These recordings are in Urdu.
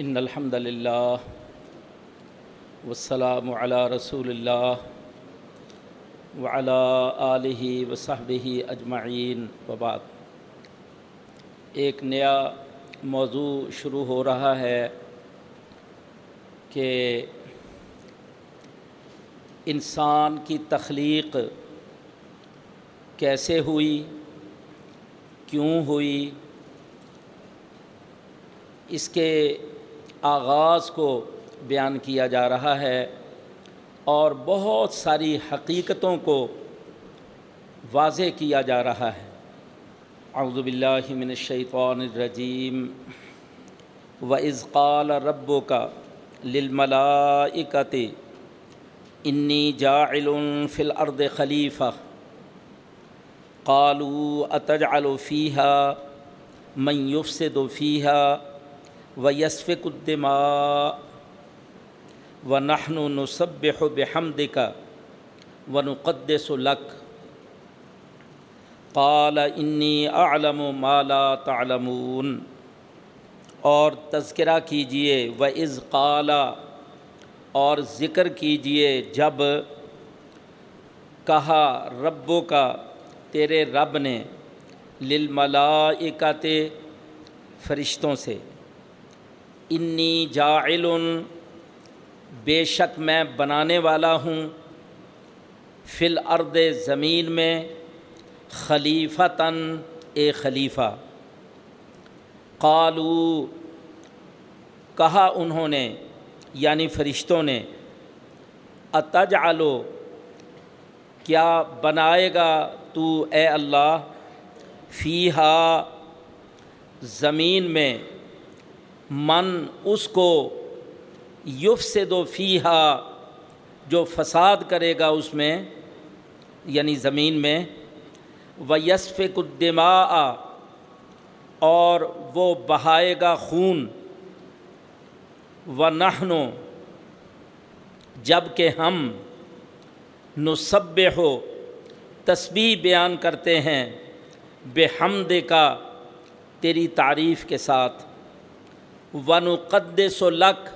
ان الحمد للہ والسلام علی رسول اللہ وعلى آلہ وصحبہ اجمعین وبعد. ایک نیا موضوع شروع ہو رہا ہے کہ انسان کی تخلیق کیسے ہوئی، کیوں ہوئی، اس کے آغاز کو بیان کیا جا رہا ہے اور بہت ساری حقیقتوں کو واضح کیا جا رہا ہے۔ اعوذ باللہ من الشیطان الرجیم۔ و از قال ربو کا للملائکت انی جاعل فی الارض خلیفہ۔ قالوا اتجعل فیها من یفسد فیها و یسفق الدماء و نحن نصبح بحمدک و نقدس لک قال انی اعلم ما لا تعلمون اور تذکرہ کیجیے و از قالا اور ذکر کیجیے جب کہا ربوں کا تیرے رب نے للملائکت فرشتوں سے انی جاعل بے شک میں بنانے والا ہوں فی الارض زمین میں خلیفتاً، اے خلیفہ۔ قالو، کہا انہوں نے یعنی فرشتوں نے اتج کیا بنائے گا تو اے اللہ، فیہا، زمین میں من اس کو یف سے دو فیحا جو فساد کرے گا اس میں یعنی زمین میں و یسف قدما اور وہ بہائے گا خون۔ و نہنو جبکہ ہم نصب ہو تسبیح بیان کرتے ہیں بے حمد کا تیری تعریف کے ساتھ۔ ونقدس و لک،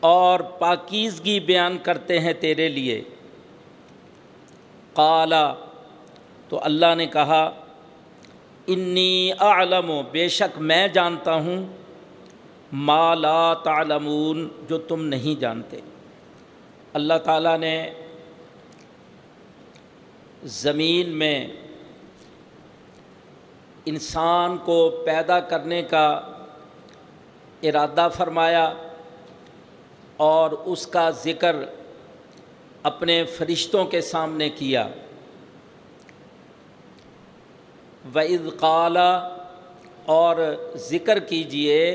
اور پاکیزگی بیان کرتے ہیں تیرے لیے۔ قالا تو اللہ نے کہا، انی اعلم و بے شک میں جانتا ہوں ما لا تعلمون، جو تم نہیں جانتے۔ اللہ تعالیٰ نے زمین میں انسان کو پیدا کرنے کا ارادہ فرمایا اور اس کا ذکر اپنے فرشتوں کے سامنے کیا۔ وعد قالا اور ذکر کیجیے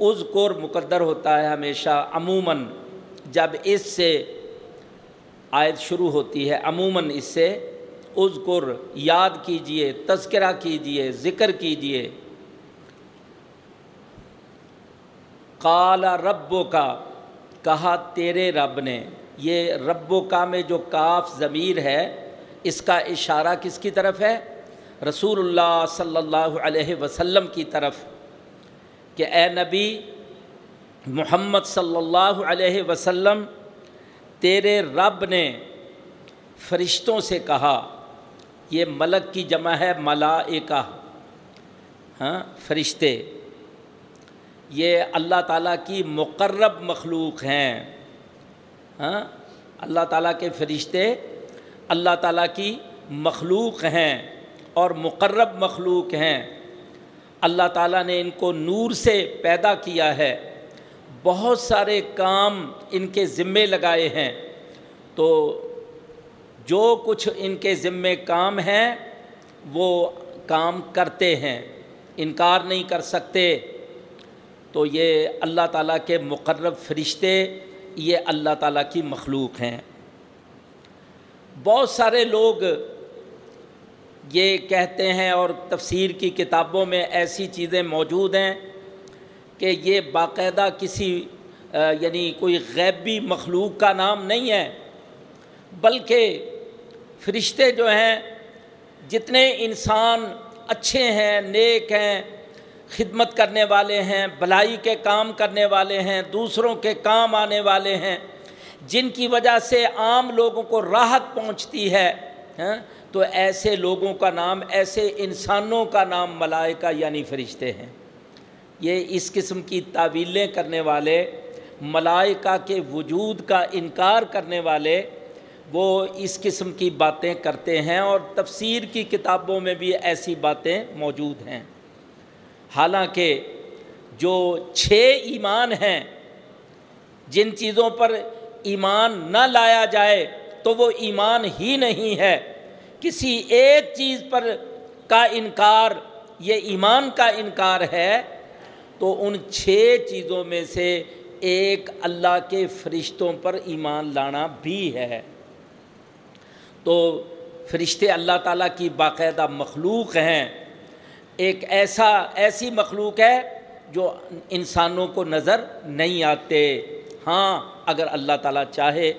از مقدر ہوتا ہے ہمیشہ، عموماً جب اس سے آیت شروع ہوتی ہے، عموماً اس سے از یاد کیجیے، تذکرہ کیجیے، ذکر کیجیے۔ کالا ربو کا کہا تیرے رب نے، یہ رب و کا میں جو کاف ضمیر ہے، اس کا اشارہ کس کی طرف ہے؟ رسول اللہ صلی اللہ علیہ وسلم کی طرف، کہ اے نبی محمد صلی اللہ علیہ وسلم، تیرے رب نے فرشتوں سے کہا، یہ ملک کی جمع ہے ملائکہ ہاں فرشتے۔ یہ اللہ تعالیٰ کی مقرب مخلوق ہیں۔ ہاں؟ اللہ تعالیٰ کے فرشتے اللہ تعالیٰ کی مخلوق ہیں اور مقرب مخلوق ہیں۔ اللہ تعالیٰ نے ان کو نور سے پیدا کیا ہے۔ بہت سارے کام ان کے ذمے لگائے ہیں۔ تو جو کچھ ان کے ذمے کام ہیں وہ کام کرتے ہیں، انکار نہیں کر سکتے۔ تو یہ اللہ تعالیٰ کے مقرب فرشتے، یہ اللہ تعالیٰ کی مخلوق ہیں۔ بہت سارے لوگ یہ کہتے ہیں اور تفسیر کی کتابوں میں ایسی چیزیں موجود ہیں کہ یہ باقاعدہ کسی یعنی کوئی غیبی مخلوق کا نام نہیں ہے، بلکہ فرشتے جو ہیں، جتنے انسان اچھے ہیں، نیک ہیں خدمت کرنے والے ہیں، بلائی کے کام کرنے والے ہیں، دوسروں کے کام آنے والے ہیں، جن کی وجہ سے عام لوگوں کو راحت پہنچتی ہے ہاں؟ تو ایسے لوگوں کا نام، ایسے انسانوں کا نام ملائکہ یعنی فرشتے ہیں۔ یہ اس قسم کی تعویلیں کرنے والے، ملائکہ کے وجود کا انکار کرنے والے، وہ اس قسم کی باتیں کرتے ہیں اور تفسیر کی کتابوں میں بھی ایسی باتیں موجود ہیں۔ حالانکہ جو چھ ایمان ہیں، جن چیزوں پر ایمان نہ لایا جائے تو وہ ایمان ہی نہیں ہے۔ کسی ایک چیز پر کا انکار، یہ ایمان کا انکار ہے، تو ان چھ چیزوں میں سے ایک اللہ کے فرشتوں پر ایمان لانا بھی ہے۔ تو فرشتے اللہ تعالیٰ کی باقاعدہ مخلوق ہیں۔ ایک ایسا ایسی مخلوق ہے جو انسانوں کو نظر نہیں آتے۔ ہاں اگر اللہ تعالیٰ چاہے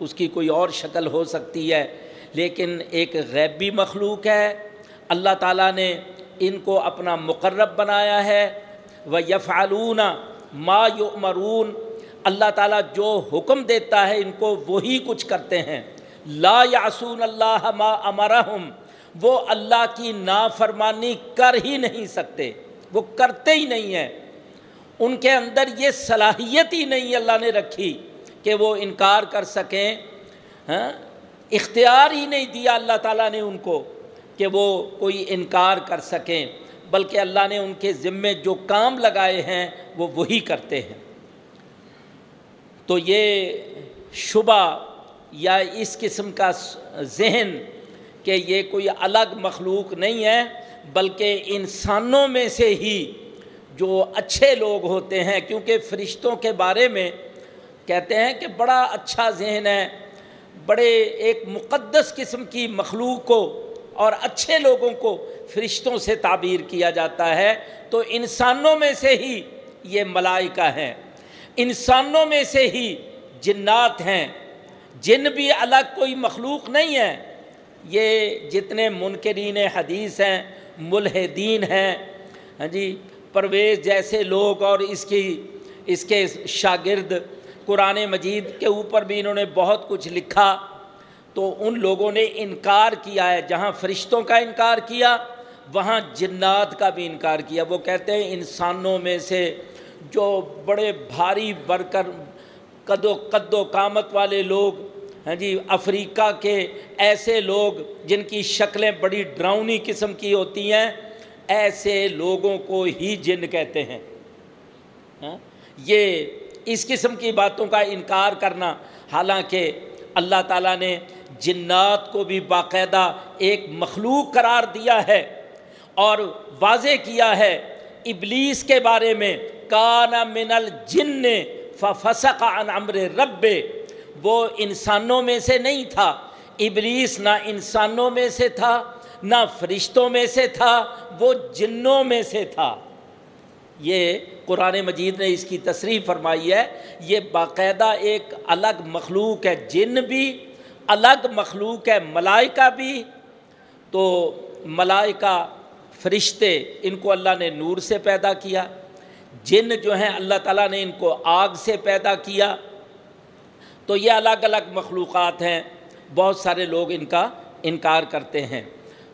اس کی کوئی اور شکل ہو سکتی ہے، لیکن ایک غیبی مخلوق ہے۔ اللہ تعالیٰ نے ان کو اپنا مقرب بنایا ہے۔ وہ یفعلون ما یؤمرون اللہ تعالیٰ جو حکم دیتا ہے، ان کو وہی کچھ کرتے ہیں۔ لا یاسون اللہ ما امرہم وہ اللہ کی نافرمانی کر ہی نہیں سکتے، وہ کرتے ہی نہیں ہیں۔ ان کے اندر یہ صلاحیت ہی نہیں اللہ نے رکھی کہ وہ انکار کر سکیں۔ ہاں؟ اختیار ہی نہیں دیا اللہ تعالیٰ نے ان کو کہ وہ کوئی انکار کر سکیں، بلکہ اللہ نے ان کے ذمے جو کام لگائے ہیں وہ وہی کرتے ہیں۔ تو یہ شبہ یا اس قسم کا ذہن کہ یہ کوئی الگ مخلوق نہیں ہے، بلکہ انسانوں میں سے ہی جو اچھے لوگ ہوتے ہیں، کیونکہ فرشتوں کے بارے میں کہتے ہیں کہ بڑا اچھا ذہن ہے، بڑے ایک مقدس قسم کی مخلوق کو اور اچھے لوگوں کو فرشتوں سے تعبیر کیا جاتا ہے۔ تو انسانوں میں سے ہی یہ ملائکہ ہیں۔ انسانوں میں سے ہی جنات ہیں۔ جن بھی الگ کوئی مخلوق نہیں ہے یہ جتنے منکرین حدیث ہیں، ملحدین ہیں ہاں جی پرویز جیسے لوگ اور اس کی، اس کے شاگرد قرآن مجید کے اوپر بھی انہوں نے بہت کچھ لکھا، تو ان لوگوں نے انکار کیا ہے۔ جہاں فرشتوں کا انکار کیا، وہاں جنات کا بھی انکار کیا۔ وہ کہتے ہیں، انسانوں میں سے جو بڑے بھاری بڑھ کر قد و قد و قامت والے لوگ ہیں جی افریقہ کے ایسے لوگ جن کی شکلیں بڑی ڈراؤنی قسم کی ہوتی ہیں، ایسے لوگوں کو ہی جن کہتے ہیں ہاں؟ یہ اس قسم کی باتوں کا انکار کرنا، حالانکہ اللہ تعالیٰ نے جنات کو بھی باقاعدہ ایک مخلوق قرار دیا ہے اور واضح کیا ہے ابلیس کے بارے میں کانا من الجن فسق عن امر رب وہ انسانوں میں سے نہیں تھا۔ ابلیس نہ انسانوں میں سے تھا، نہ فرشتوں میں سے تھا، وہ جنوں میں سے تھا۔ یہ قرآن مجید نے اس کی تصریح فرمائی ہے۔ یہ باقاعدہ ایک الگ مخلوق ہے، جن بھی، الگ مخلوق ہے، ملائکہ بھی۔ تو ملائکہ، فرشتے، ان کو اللہ نے نور سے پیدا کیا۔ جن جو ہیں، اللہ تعالیٰ نے ان کو آگ سے پیدا کیا۔ تو یہ الگ الگ مخلوقات ہیں، بہت سارے لوگ ان کا انکار کرتے ہیں۔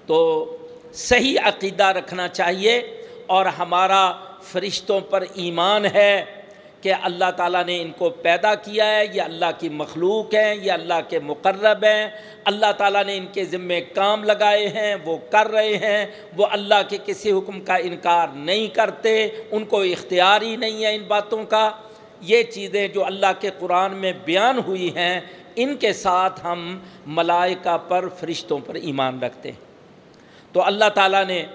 تو صحیح عقیدہ رکھنا چاہیے اور ہمارا فرشتوں پر ایمان ہے کہ اللہ تعالیٰ نے ان کو پیدا کیا ہے، یہ اللہ کی مخلوق ہیں، یہ اللہ کے مقرب ہیں۔ اللہ تعالیٰ نے ان کے ذمے کام لگائے ہیں، وہ کر رہے ہیں۔ وہ اللہ کے کسی حکم کا انکار نہیں کرتے، ان کو اختیار ہی نہیں ہے ان باتوں کا۔ یہ چیزیں جو اللہ کے قرآن میں بیان ہوئی ہیں، ان کے ساتھ ہم ملائکہ پر، فرشتوں پر ایمان رکھتے ہیں۔ تو اللہ تعالیٰ نے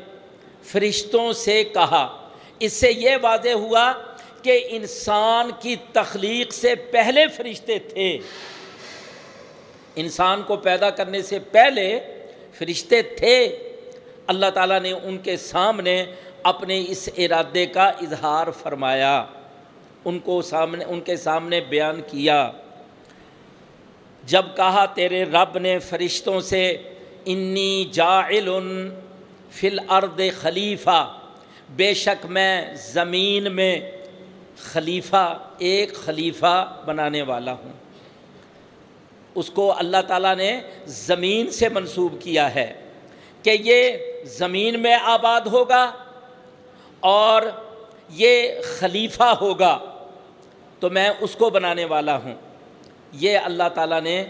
فرشتوں سے کہا، اس سے یہ واضح ہوا کہ انسان کی تخلیق سے پہلے فرشتے تھے۔ انسان کو پیدا کرنے سے پہلے فرشتے تھے۔ اللہ تعالیٰ نے ان کے سامنے اپنے اس ارادے کا اظہار فرمایا۔ ان کو سامنے، ان کے سامنے بیان کیا۔ جب کہا، تیرے رب نے فرشتوں سے، انی جاعل فی الارض خلیفہ بے شک میں زمین میں خلیفہ، ایک خلیفہ بنانے والا ہوں۔ اس کو اللہ تعالیٰ نے زمین سے منسوب کیا ہے کہ یہ زمین میں آباد ہوگا اور یہ خلیفہ ہوگا۔ تو میں اس کو بنانے والا ہوں۔ یہ اللہ تعالیٰ نے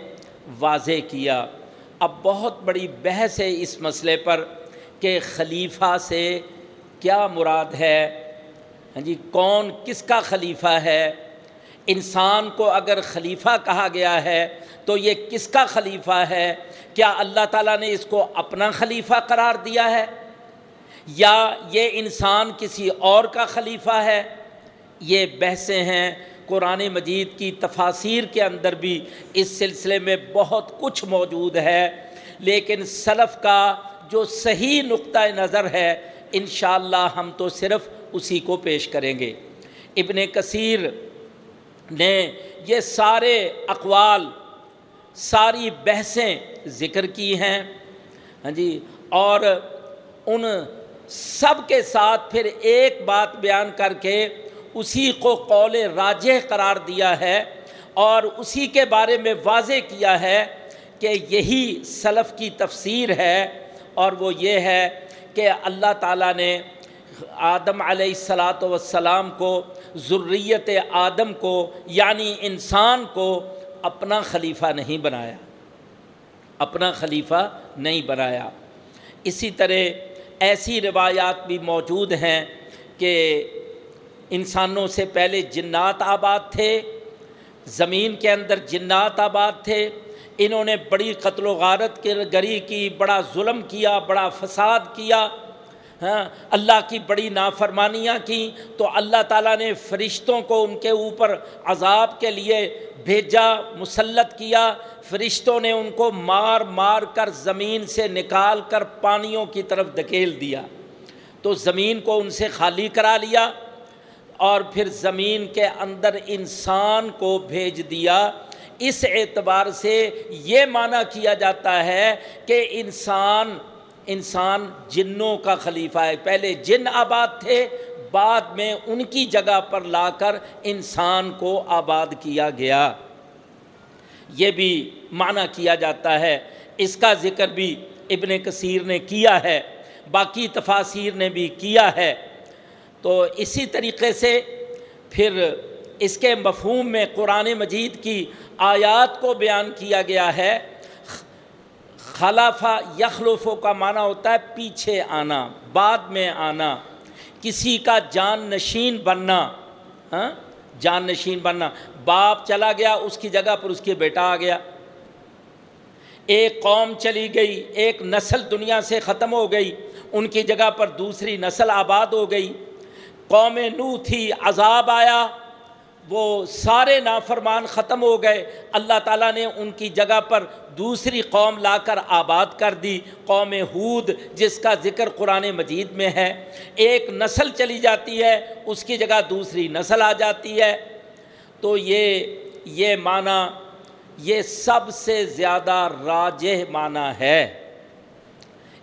واضح کیا۔ اب بہت بڑی بحث ہے اس مسئلے پر کہ خلیفہ سے کیا مراد ہے۔ ہاں جی کون کس کا خلیفہ ہے؟ انسان کو اگر خلیفہ کہا گیا ہے تو یہ کس کا خلیفہ ہے؟ کیا اللہ تعالیٰ نے اس کو اپنا خلیفہ قرار دیا ہے؟ یا یہ انسان کسی اور کا خلیفہ ہے؟ یہ بحثیں ہیں قرآن مجید کی تفاصیر کے اندر بھی اس سلسلے میں بہت کچھ موجود ہے، لیکن سلف کا جو صحیح نقطۂ نظر ہے، انشاءاللہ ہم تو صرف اسی کو پیش کریں گے۔ ابن کثیر نے یہ سارے اقوال، ساری بحثیں ذکر کی ہیں۔ ہاں جی اور ان سب کے ساتھ پھر ایک بات بیان کر کے اسی کو قول راجح قرار دیا ہے اور اسی کے بارے میں واضح کیا ہے کہ یہی سلف کی تفسیر ہے اور وہ یہ ہے کہ اللہ تعالیٰ نے آدم علیہ السلاۃ وسلام کو ضروریت آدم کو یعنی انسان کو اپنا خلیفہ نہیں بنایا۔ اپنا خلیفہ نہیں بنایا۔ اسی طرح ایسی روایات بھی موجود ہیں کہ انسانوں سے پہلے جنات آباد تھے، زمین کے اندر جنات آباد تھے۔ انہوں نے بڑی قتل و غارت کے گری کی، بڑا ظلم کیا، بڑا فساد کیا ہاں اللہ کی بڑی نافرمانیاں کیں۔ تو اللہ تعالیٰ نے فرشتوں کو ان کے اوپر عذاب کے لیے بھیجا، مسلط کیا۔ فرشتوں نے ان کو مار مار کر زمین سے نکال کر پانیوں کی طرف دھکیل دیا۔ تو زمین کو ان سے خالی کرا لیا۔ اور پھر زمین کے اندر انسان کو بھیج دیا۔ اس اعتبار سے یہ معنی کیا جاتا ہے کہ انسان انسان جنوں کا خلیفہ ہے۔ پہلے جن آباد تھے، بعد میں ان کی جگہ پر لا کر انسان کو آباد کیا گیا۔ یہ بھی معنی کیا جاتا ہے۔ اس کا ذکر بھی ابن کثیر نے کیا ہے۔ باقی تفاصیر نے بھی کیا ہے۔ تو اسی طریقے سے پھر اس کے مفہوم میں قرآن مجید کی آیات کو بیان کیا گیا ہے۔ خلافہ یخلوفوں کا معنی ہوتا ہے پیچھے آنا، بعد میں آنا، کسی کا جان نشین بننا ہاں جان نشین بننا۔ باپ چلا گیا، اس کی جگہ پر اس کے بیٹا آ گیا۔ ایک قوم چلی گئی، ایک نسل دنیا سے ختم ہو گئی، ان کی جگہ پر دوسری نسل آباد ہو گئی۔ قوم نو تھی، عذاب آیا، وہ سارے نافرمان ختم ہو گئے۔ اللہ تعالیٰ نے ان کی جگہ پر دوسری قوم لا کر آباد کر دی، قوم ہود، جس کا ذکر قرآن مجید میں ہے۔ ایک نسل چلی جاتی ہے، اس کی جگہ دوسری نسل آ جاتی ہے۔ تو یہ یہ معنی، یہ سب سے زیادہ راجہ معنی ہے۔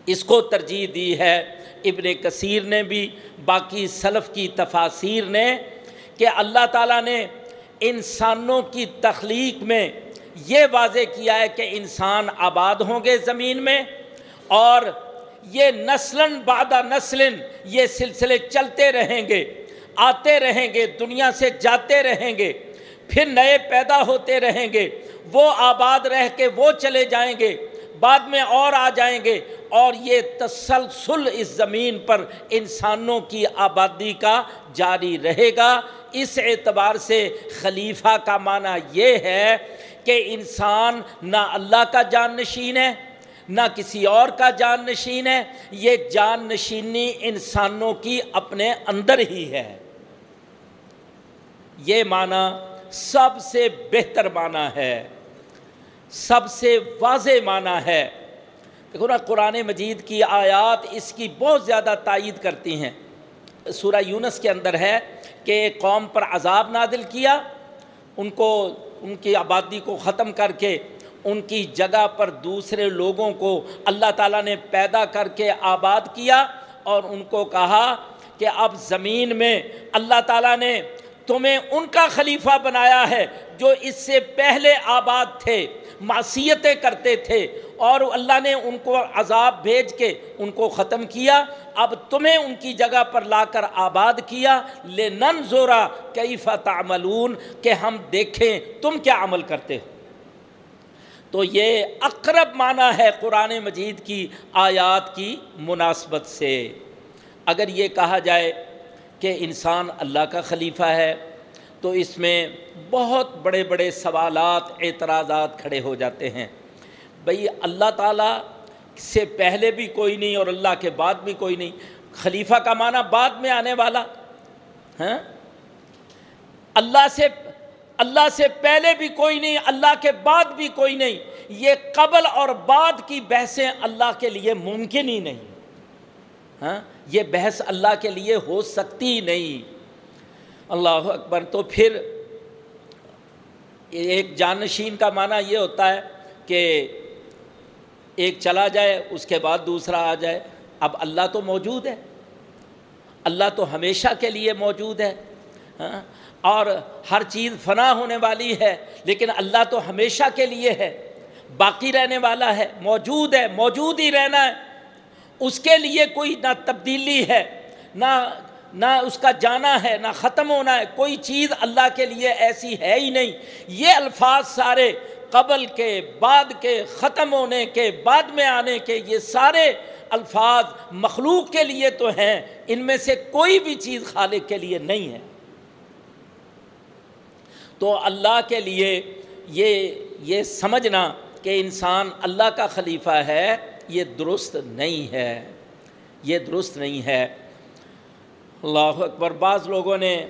اس کو ترجیح دی ہے۔ ابن کثیر نے بھی، باقی سلف کی تفاصیر نے، کہ اللہ تعالیٰ نے انسانوں کی تخلیق میں یہ واضح کیا ہے کہ انسان آباد ہوں گے زمین میں، اور یہ نسلاً بعد نسل یہ سلسلے چلتے رہیں گے، آتے رہیں گے، دنیا سے جاتے رہیں گے، پھر نئے پیدا ہوتے رہیں گے، وہ آباد رہ کے وہ چلے جائیں گے، بعد میں اور آ جائیں گے اور یہ تسلسل اس زمین پر انسانوں کی آبادی کا جاری رہے گا۔ اس اعتبار سے خلیفہ کا معنی یہ ہے کہ انسان نہ اللہ کا جان نشین ہے، نہ کسی اور کا جان نشین ہے۔ یہ جان نشینی انسانوں کی اپنے اندر ہی ہے۔ یہ معنی سب سے بہتر معنی ہے، سب سے واضح معنی ہے۔ دیکھو نا قرآن مجید کی آیات اس کی بہت زیادہ تائید کرتی ہیں۔ سورہ یونس کے اندر ہے کہ ایک قوم پر عذاب نادل کیا، ان کو، ان کی آبادی کو ختم کر کے ان کی جگہ پر دوسرے لوگوں کو اللہ تعالیٰ نے پیدا کر کے آباد کیا اور ان کو کہا کہ اب زمین میں اللہ تعالیٰ نے تمہیں ان کا خلیفہ بنایا ہے جو اس سے پہلے آباد تھے، معصیتیں کرتے تھے۔ اور اللہ نے ان کو عذاب بھیج کے ان کو ختم کیا۔ اب تمہیں ان کی جگہ پر لا کر آباد کیا۔ لے نن زورا کئی فتح کہ ہم دیکھیں تم کیا عمل کرتے ہو۔ تو یہ اقرب معنی ہے قرآن مجید کی آیات کی مناسبت سے۔ اگر یہ کہا جائے کہ انسان اللہ کا خلیفہ ہے، تو اس میں بہت بڑے بڑے سوالات، اعتراضات کھڑے ہو جاتے ہیں۔ بھئی اللہ تعالیٰ سے پہلے بھی کوئی نہیں اور اللہ کے بعد بھی کوئی نہیں۔ خلیفہ کا معنی بعد میں آنے والا ہاں؟ اللہ سے اللہ سے پہلے بھی کوئی نہیں، اللہ کے بعد بھی کوئی نہیں۔ یہ قبل اور بعد کی بحثیں اللہ کے لیے ممکن ہی نہیں۔ ہاں؟ یہ بحث اللہ کے لیے ہو سکتی نہیں۔ اللہ اکبر، تو پھر ایک جانشین کا معنی یہ ہوتا ہے کہ ایک چلا جائے، اس کے بعد دوسرا آ جائے۔ اب اللہ تو موجود ہے۔ اللہ تو ہمیشہ کے لیے موجود ہے۔ ہاں؟ اور ہر چیز فنا ہونے والی ہے، لیکن اللہ تو ہمیشہ کے لیے ہے۔ باقی رہنے والا ہے، موجود ہے، موجود ہی رہنا ہے۔ اس کے لیے کوئی نہ تبدیلی ہے، نہ نہ اس کا جانا ہے، نہ ختم ہونا ہے۔ کوئی چیز اللہ کے لیے ایسی ہے ہی نہیں۔ یہ الفاظ سارے قبل کے، بعد کے، ختم ہونے کے، بعد میں آنے کے یہ سارے الفاظ مخلوق کے لیے تو ہیں، ان میں سے کوئی بھی چیز خالق کے لیے نہیں ہے۔ تو اللہ کے لیے یہ یہ سمجھنا کہ انسان اللہ کا خلیفہ ہے، یہ درست نہیں ہے۔ یہ درست نہیں ہے۔ اللہ اکبر، بعض لوگوں نے،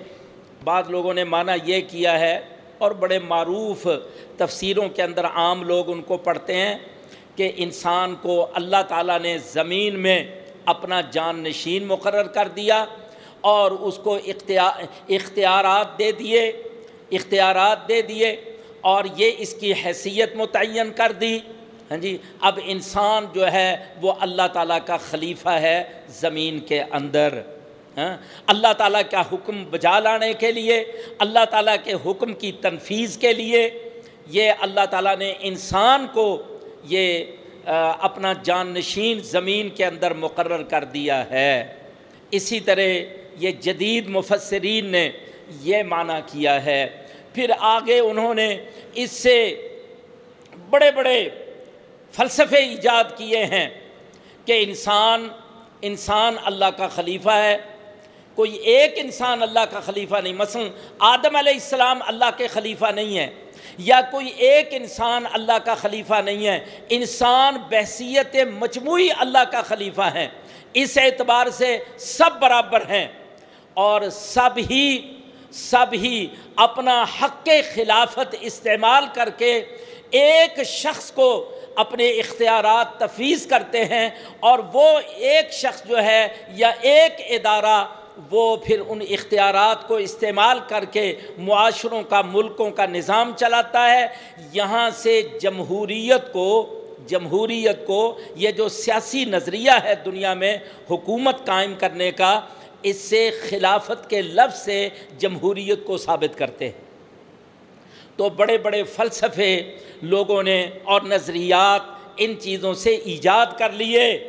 بعض لوگوں نے مانا یہ کیا ہے اور بڑے معروف تفسیروں کے اندر عام لوگ ان کو پڑھتے ہیں کہ انسان کو اللہ تعالیٰ نے زمین میں اپنا جان نشین مقرر کر دیا اور اس کو اختیار اختیارات دے دیے، اختیارات دے دیے اور یہ اس کی حیثیت متعین کر دی۔ ہاں جی اب انسان جو ہے وہ اللہ تعالیٰ کا خلیفہ ہے زمین کے اندر۔ ہاں اللہ تعالیٰ کا حکم بجا لانے کے لیے، اللہ تعالیٰ کے حکم کی تنفیذ کے لیے۔ یہ اللہ تعالیٰ نے انسان کو یہ اپنا جان نشین زمین کے اندر مقرر کر دیا ہے۔ اسی طرح یہ جدید مفسرین نے یہ معنی کیا ہے۔ پھر آگے انہوں نے اس سے بڑے بڑے فلسفے ایجاد کیے ہیں کہ انسان انسان اللہ کا خلیفہ ہے۔ کوئی ایک انسان اللہ کا خلیفہ نہیں، مثلا آدم علیہ السلام اللہ کے خلیفہ نہیں ہے۔ یا کوئی ایک انسان اللہ کا خلیفہ نہیں ہے، انسان بحثیت مجموعی اللہ کا خلیفہ ہے۔ اس اعتبار سے سب برابر ہیں اور سب ہی سب ہی اپنا حق خلافت استعمال کر کے ایک شخص کو اپنے اختیارات تفیظ کرتے ہیں اور وہ ایک شخص جو ہے یا ایک ادارہ وہ پھر ان اختیارات کو استعمال کر کے معاشروں کا، ملکوں کا نظام چلاتا ہے۔ یہاں سے جمہوریت کو جمہوریت کو، یہ جو سیاسی نظریہ ہے دنیا میں حکومت قائم کرنے کا، اس سے خلافت کے لفظ سے جمہوریت کو ثابت کرتے ہیں۔ تو بڑے بڑے فلسفے لوگوں نے اور نظریات ان چیزوں سے ایجاد کر لیے۔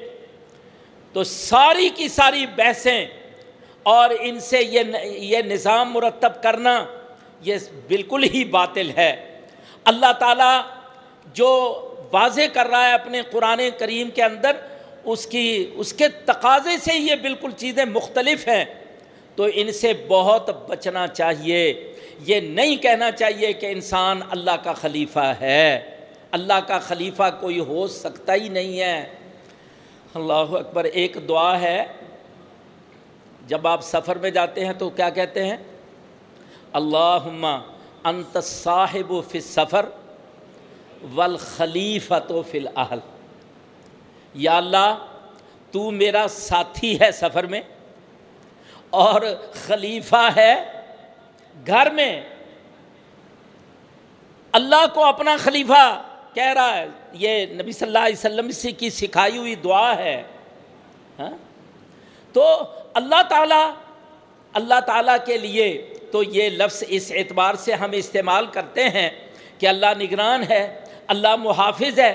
تو ساری کی ساری بحثیں اور ان سے یہ یہ نظام مرتب کرنا یہ بالکل ہی باطل ہے۔ اللہ تعالیٰ جو واضح کر رہا ہے اپنے قرآن کریم کے اندر، اس کی، اس کے تقاضے سے یہ بالکل چیزیں مختلف ہیں۔ تو ان سے بہت بچنا چاہیے۔ یہ نہیں کہنا چاہیے کہ انسان اللہ کا خلیفہ ہے۔ اللہ کا خلیفہ کوئی ہو سکتا ہی نہیں ہے۔ اللہ اکبر، ایک دعا ہے جب آپ سفر میں جاتے ہیں تو کیا کہتے ہیں؟ اللہ انت صاحب و فی سفر والخلیفت و فی الحل یا اللہ، تو میرا ساتھی ہے سفر میں اور خلیفہ ہے گھر میں۔ اللہ کو اپنا خلیفہ کہہ رہا ہے۔ یہ نبی صلی اللہ علیہ وسلم سے کی سکھائی ہوئی دعا ہے۔ ہاں؟ تو اللہ تعالیٰ اللہ تعالیٰ کے لیے تو یہ لفظ اس اعتبار سے ہم استعمال کرتے ہیں کہ اللہ نگران ہے، اللہ محافظ ہے۔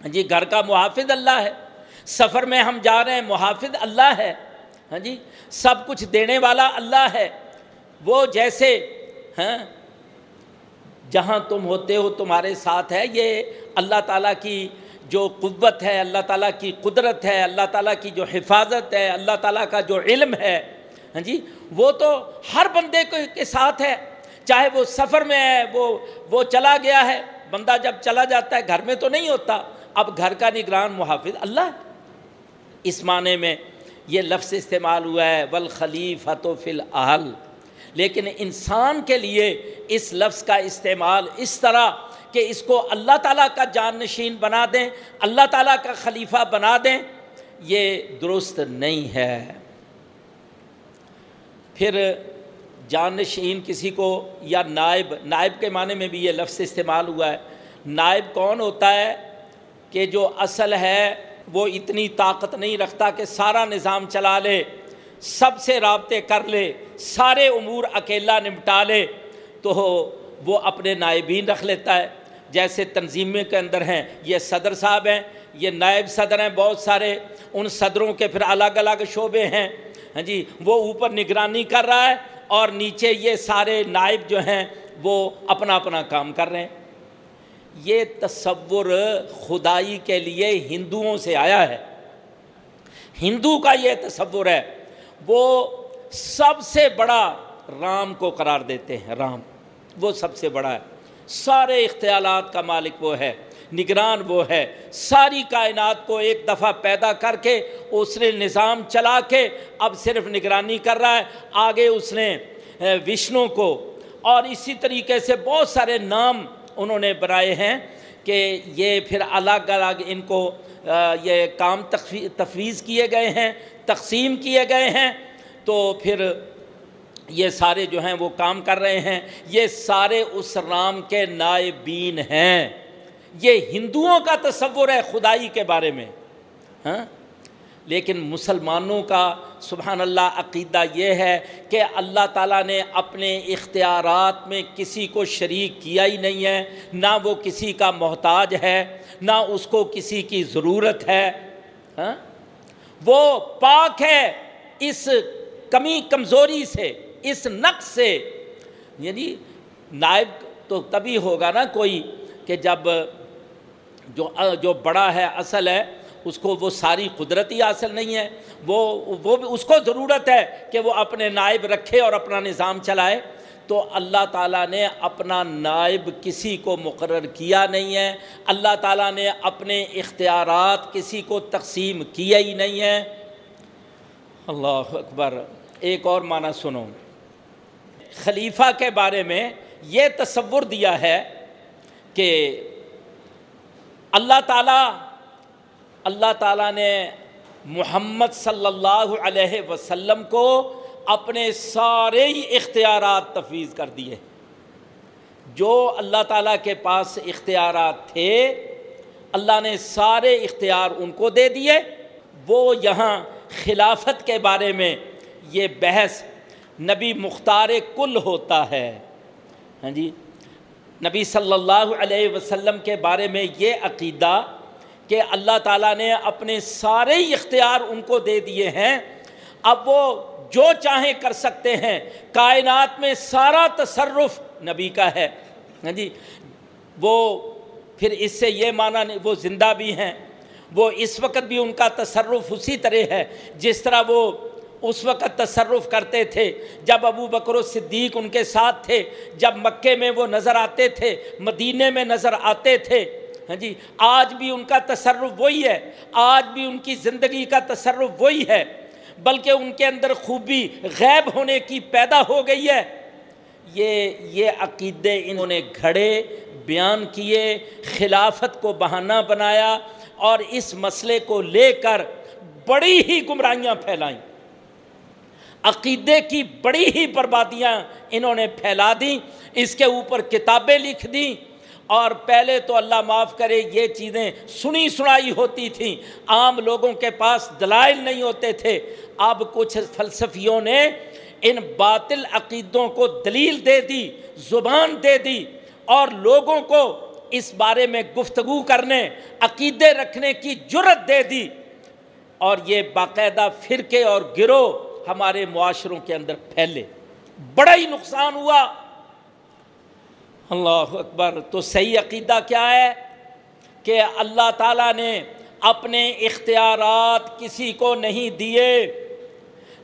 ہاں جی گھر کا محافظ اللہ ہے۔ سفر میں ہم جا رہے ہیں، محافظ اللہ ہے۔ ہاں جی سب کچھ دینے والا اللہ ہے۔ وہ جیسے ہیں جہاں تم ہوتے ہو تمہارے ساتھ ہے، یہ اللہ تعالیٰ کی جو قوت ہے، اللہ تعالیٰ کی قدرت ہے، اللہ تعالیٰ کی جو حفاظت ہے، اللہ تعالیٰ کا جو علم ہے ہاں جی؟ وہ تو ہر بندے کے ساتھ ہے۔ چاہے وہ سفر میں ہے، وہ وہ چلا گیا ہے۔ بندہ جب چلا جاتا ہے، گھر میں تو نہیں ہوتا۔ اب گھر کا نگران محافظ اللہ ہے۔ اس معنی میں یہ لفظ استعمال ہوا ہے والخلیفۃ فی الحل لیکن انسان کے لیے اس لفظ کا استعمال اس طرح کہ اس کو اللہ تعالیٰ کا جان نشین بنا دیں، اللہ تعالیٰ کا خلیفہ بنا دیں، یہ درست نہیں ہے۔ پھر جان نشین کسی کو یا نائب نائب کے معنی میں بھی یہ لفظ استعمال ہوا ہے۔ نائب کون ہوتا ہے کہ جو اصل ہے، وہ اتنی طاقت نہیں رکھتا کہ سارا نظام چلا لے، سب سے رابطے کر لے، سارے امور اکیلا نمٹا لے، تو وہ اپنے نائبین رکھ لیتا ہے۔ جیسے تنظیمیں کے اندر ہیں، یہ صدر صاحب ہیں، یہ نائب صدر ہیں، بہت سارے ان صدروں کے پھر الگ الگ شعبے ہیں۔ ہاں جی وہ اوپر نگرانی کر رہا ہے اور نیچے یہ سارے نائب جو ہیں، وہ اپنا اپنا کام کر رہے ہیں۔ یہ تصور خدائی کے لیے ہندوؤں سے آیا ہے۔ ہندو کا یہ تصور ہے، وہ سب سے بڑا رام کو قرار دیتے ہیں۔ رام، وہ سب سے بڑا ہے۔ سارے اختیالات کا مالک وہ ہے، نگران وہ ہے۔ ساری کائنات کو ایک دفعہ پیدا کر کے، اس نے نظام چلا کے اب صرف نگرانی کر رہا ہے۔ آگے اس نے وشنو کو۔ اور اسی طریقے سے بہت سارے نام انہوں نے بنائے ہیں کہ یہ پھر الگ الگ ان کو یہ کام تفویض کیے گئے ہیں، تقسیم کیے گئے ہیں۔ تو پھر یہ سارے جو ہیں وہ کام کر رہے ہیں، یہ سارے اس رام کے نائبین ہیں۔ یہ ہندوؤں کا تصور ہے خدائی کے بارے میں۔ ہاں؟ لیکن مسلمانوں کا سبحان اللہ عقیدہ یہ ہے کہ اللہ تعالیٰ نے اپنے اختیارات میں کسی کو شریک کیا ہی نہیں ہے، نہ وہ کسی کا محتاج ہے، نہ اس کو کسی کی ضرورت ہے۔ ہاں؟ وہ پاک ہے اس کمی کمزوری سے۔ اس نقص سے یعنی نائب تو تبھی ہوگا نا کوئی کہ جب جو جو بڑا ہے، اصل ہے، اس کو وہ ساری قدرتی حاصل نہیں ہے، وہ وہ بھی، اس کو ضرورت ہے کہ وہ اپنے نائب رکھے اور اپنا نظام چلائے۔ تو اللہ تعالیٰ نے اپنا نائب کسی کو مقرر کیا نہیں ہے، اللہ تعالیٰ نے اپنے اختیارات کسی کو تقسیم کیا ہی نہیں ہے۔ اللہ اکبر، ایک اور معنی سنو۔ خلیفہ کے بارے میں یہ تصور دیا ہے کہ اللہ تعالیٰ اللہ تعالیٰ نے محمد صلی اللہ علیہ وسلم کو اپنے سارے ہی اختیارات تفویض کر دیے۔ جو اللہ تعالیٰ کے پاس اختیارات تھے، اللہ نے سارے اختیار ان کو دے دیے۔ وہ یہاں خلافت کے بارے میں یہ بحث نبی مختار کل ہوتا ہے۔ ہاں جی؟ نبی صلی اللہ علیہ وسلم کے بارے میں یہ عقیدہ کہ اللہ تعالیٰ نے اپنے سارے اختیار ان کو دے دیے ہیں۔ اب وہ جو چاہیں کر سکتے ہیں۔ کائنات میں سارا تصرف نبی کا ہے۔ ہاں جی؟ وہ پھر اس سے یہ معنی نہیں، وہ زندہ بھی ہیں۔ وہ اس وقت بھی ان کا تصرف اسی طرح ہے، جس طرح وہ اس وقت تصرف کرتے تھے، جب ابو بکر و صدیق ان کے ساتھ تھے، جب مکے میں وہ نظر آتے تھے، مدینے میں نظر آتے تھے۔ ہاں جی آج بھی ان کا تصرف وہی ہے۔ آج بھی ان کی زندگی کا تصرف وہی ہے۔ بلکہ ان کے اندر خوبی غیب ہونے کی پیدا ہو گئی ہے۔ یہ یہ عقیدے انہوں نے گھڑے بیان کیے، خلافت کو بہانہ بنایا اور اس مسئلے کو لے کر بڑی ہی گمراہیاں پھیلائیں۔ عقیدے کی بڑی ہی بربادیاں انہوں نے پھیلا دیں، اس کے اوپر کتابیں لکھ دیں۔ اور پہلے تو اللہ معاف کرے، یہ چیزیں سنی سنائی ہوتی تھیں۔ عام لوگوں کے پاس دلائل نہیں ہوتے تھے۔ اب کچھ فلسفیوں نے ان باطل عقیدوں کو دلیل دے دی، زبان دے دی۔ اور لوگوں کو اس بارے میں گفتگو کرنے، عقیدے رکھنے کی جرت دے دی۔ اور یہ باقاعدہ فرقے اور گروہ ہمارے معاشروں کے اندر پھیلے۔ بڑا ہی نقصان ہوا۔ اللہ اکبر، تو صحیح عقیدہ کیا ہے کہ اللہ تعالیٰ نے اپنے اختیارات کسی کو نہیں دیے،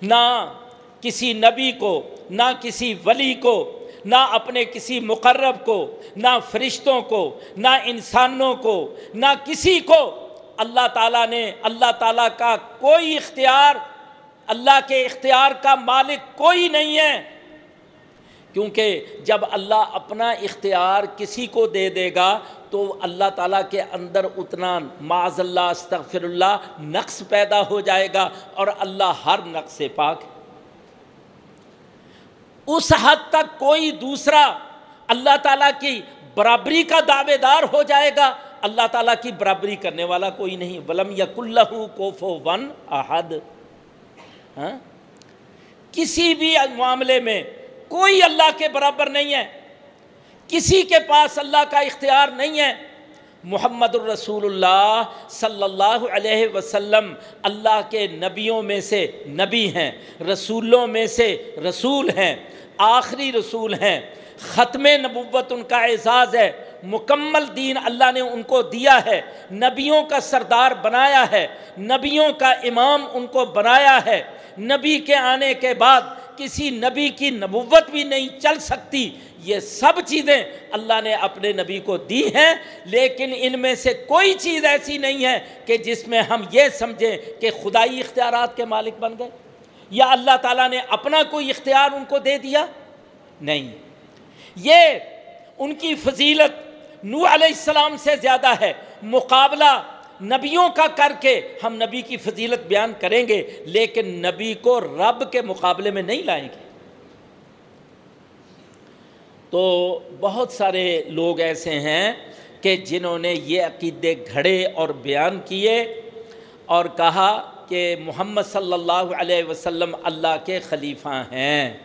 نہ کسی نبی کو، نہ کسی ولی کو، نہ اپنے کسی مقرب کو، نہ فرشتوں کو، نہ انسانوں کو، نہ کسی کو۔ اللہ تعالیٰ نے، اللہ تعالیٰ کا کوئی اختیار اللہ کے اختیار کا مالک کوئی نہیں ہے۔ کیونکہ جب اللہ اپنا اختیار کسی کو دے دے گا، تو اللہ تعالیٰ کے اندر اتنا معذ اللہ، استغفر اللہ، نقص پیدا ہو جائے گا اور اللہ ہر نقص سے پاک اس حد تک کوئی دوسرا اللہ تعالیٰ کی برابری کا دعوے دار ہو جائے گا۔ اللہ تعالیٰ کی برابری کرنے والا کوئی نہیں۔ ولم یق اللہ کوفو ون احد۔ ہاں؟ کسی بھی معاملے میں کوئی اللہ کے برابر نہیں ہے، کسی کے پاس اللہ کا اختیار نہیں ہے۔ محمد الرسول اللہ صلی اللہ علیہ وسلم اللہ کے نبیوں میں سے نبی ہیں، رسولوں میں سے رسول ہیں، آخری رسول ہیں۔ ختم نبوت ان کا اعزاز ہے، مکمل دین اللہ نے ان کو دیا ہے۔ نبیوں کا سردار بنایا ہے، نبیوں کا امام ان کو بنایا ہے۔ نبی کے آنے کے بعد کسی نبی کی نبوت بھی نہیں چل سکتی۔ یہ سب چیزیں اللہ نے اپنے نبی کو دی ہیں، لیکن ان میں سے کوئی چیز ایسی نہیں ہے کہ جس میں ہم یہ سمجھیں کہ خدائی اختیارات کے مالک بن گئے۔ یا اللہ تعالیٰ نے اپنا کوئی اختیار ان کو دے دیا؟ نہیں۔ یہ ان کی فضیلت نو علیہ السلام سے زیادہ ہے۔ مقابلہ نبیوں کا کر کے ہم نبی کی فضیلت بیان کریں گے، لیکن نبی کو رب کے مقابلے میں نہیں لائیں گے۔ تو بہت سارے لوگ ایسے ہیں کہ جنہوں نے یہ عقیدے گھڑے اور بیان کیے اور کہا کہ محمد صلی اللہ علیہ وسلم اللہ کے خلیفہ ہیں۔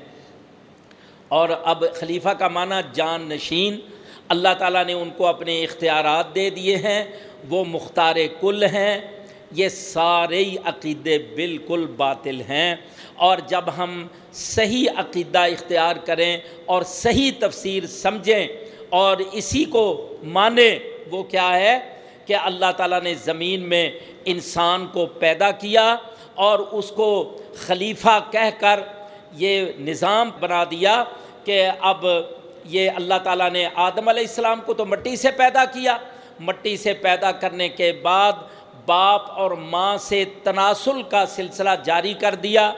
اور اب خلیفہ کا معنی جان نشین، اللہ تعالیٰ نے ان کو اپنے اختیارات دے دیے ہیں وہ مختار کل ہیں، یہ سارے عقیدے بالکل باطل ہیں۔ اور جب ہم صحیح عقیدہ اختیار کریں اور صحیح تفسیر سمجھیں اور اسی کو مانیں، وہ کیا ہے کہ اللہ تعالیٰ نے زمین میں انسان کو پیدا کیا اور اس کو خلیفہ کہہ کر یہ نظام بنا دیا کہ اب یہ اللہ تعالیٰ نے آدم علیہ السلام کو تو مٹی سے پیدا کیا۔ مٹی سے پیدا کرنے کے بعد باپ اور ماں سے تناسل کا سلسلہ جاری کر دیا۔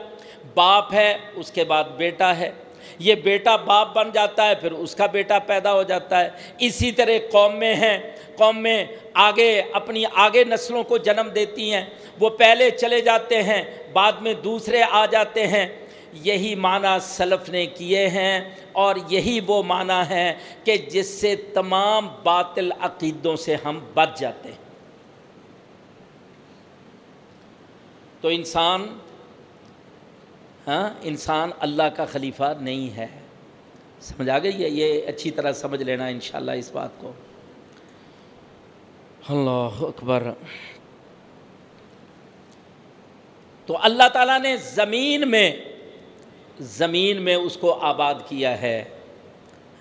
باپ ہے، اس کے بعد بیٹا ہے۔ یہ بیٹا باپ بن جاتا ہے، پھر اس کا بیٹا پیدا ہو جاتا ہے۔ اسی طرح قوم میں ہیں۔ قوم میں آگے، اپنی آگے نسلوں کو جنم دیتی ہیں۔ وہ پہلے چلے جاتے ہیں، بعد میں دوسرے آ جاتے ہیں۔ یہی معنی سلف نے کیے ہیں۔ اور یہی وہ معنی ہے کہ جس سے تمام باطل عقیدوں سے ہم بچ جاتے ہیں۔ تو انسان ہاں انسان اللہ کا خلیفہ نہیں ہے۔ سمجھ آ گئی ہے؟ یہ اچھی طرح سمجھ لینا انشاءاللہ اس بات کو۔ اللہ اکبر۔ تو اللہ تعالیٰ نے زمین میں زمین میں اس کو آباد کیا ہے۔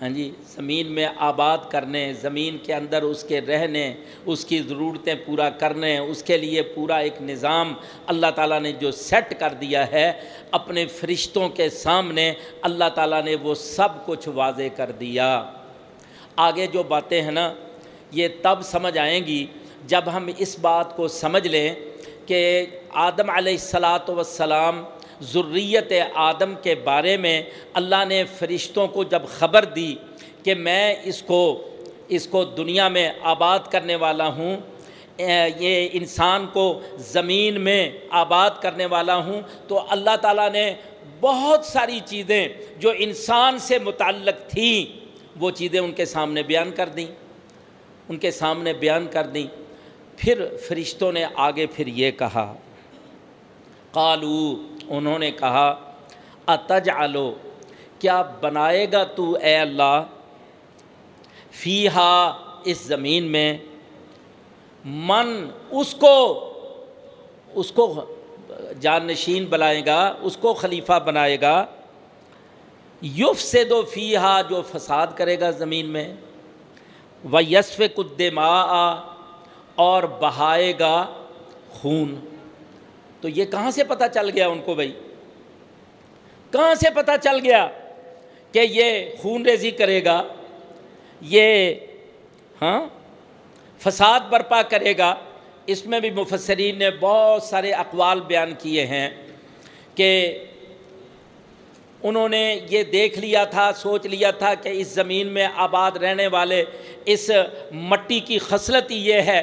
ہاں جی زمین میں آباد کرنے، زمین کے اندر اس کے رہنے، اس کی ضرورتیں پورا کرنے، اس کے لیے پورا ایک نظام اللہ تعالیٰ نے جو سیٹ کر دیا ہے اپنے فرشتوں کے سامنے، اللہ تعالیٰ نے وہ سب کچھ واضح کر دیا۔ آگے جو باتیں ہیں نا، یہ تب سمجھ آئیں گی جب ہم اس بات کو سمجھ لیں کہ آدم علیہ السلاۃ وسلام ذریت آدم کے بارے میں اللہ نے فرشتوں کو جب خبر دی کہ میں اس کو اس کو دنیا میں آباد کرنے والا ہوں یہ انسان کو زمین میں آباد کرنے والا ہوں، تو اللہ تعالیٰ نے بہت ساری چیزیں جو انسان سے متعلق تھیں، وہ چیزیں ان کے سامنے بیان کر دیں۔ ان کے سامنے بیان کر دیں۔ پھر فرشتوں نے آگے پھر یہ کہا، قالو انہوں نے کہا اتج آلو کیا بنائے گا تو اے اللہ؟ فی ہا اس زمین میں۔ من اس کو اس کو جان نشین بنائے گا، اس کو خلیفہ بنائے گا۔ یوف سے دو فی ہا جو فساد کرے گا زمین میں۔ و یسف قد آ اور بہائے گا خون۔ تو یہ کہاں سے پتہ چل گیا ان کو بھائی؟ کہاں سے پتہ چل گیا کہ یہ خون ریزی کرے گا؟ یہ ہاں فساد برپا کرے گا؟ اس میں بھی مفسرین نے بہت سارے اقوال بیان کیے ہیں کہ انہوں نے یہ دیکھ لیا تھا، سوچ لیا تھا کہ اس زمین میں آباد رہنے والے، اس مٹی کی خصلت یہ ہے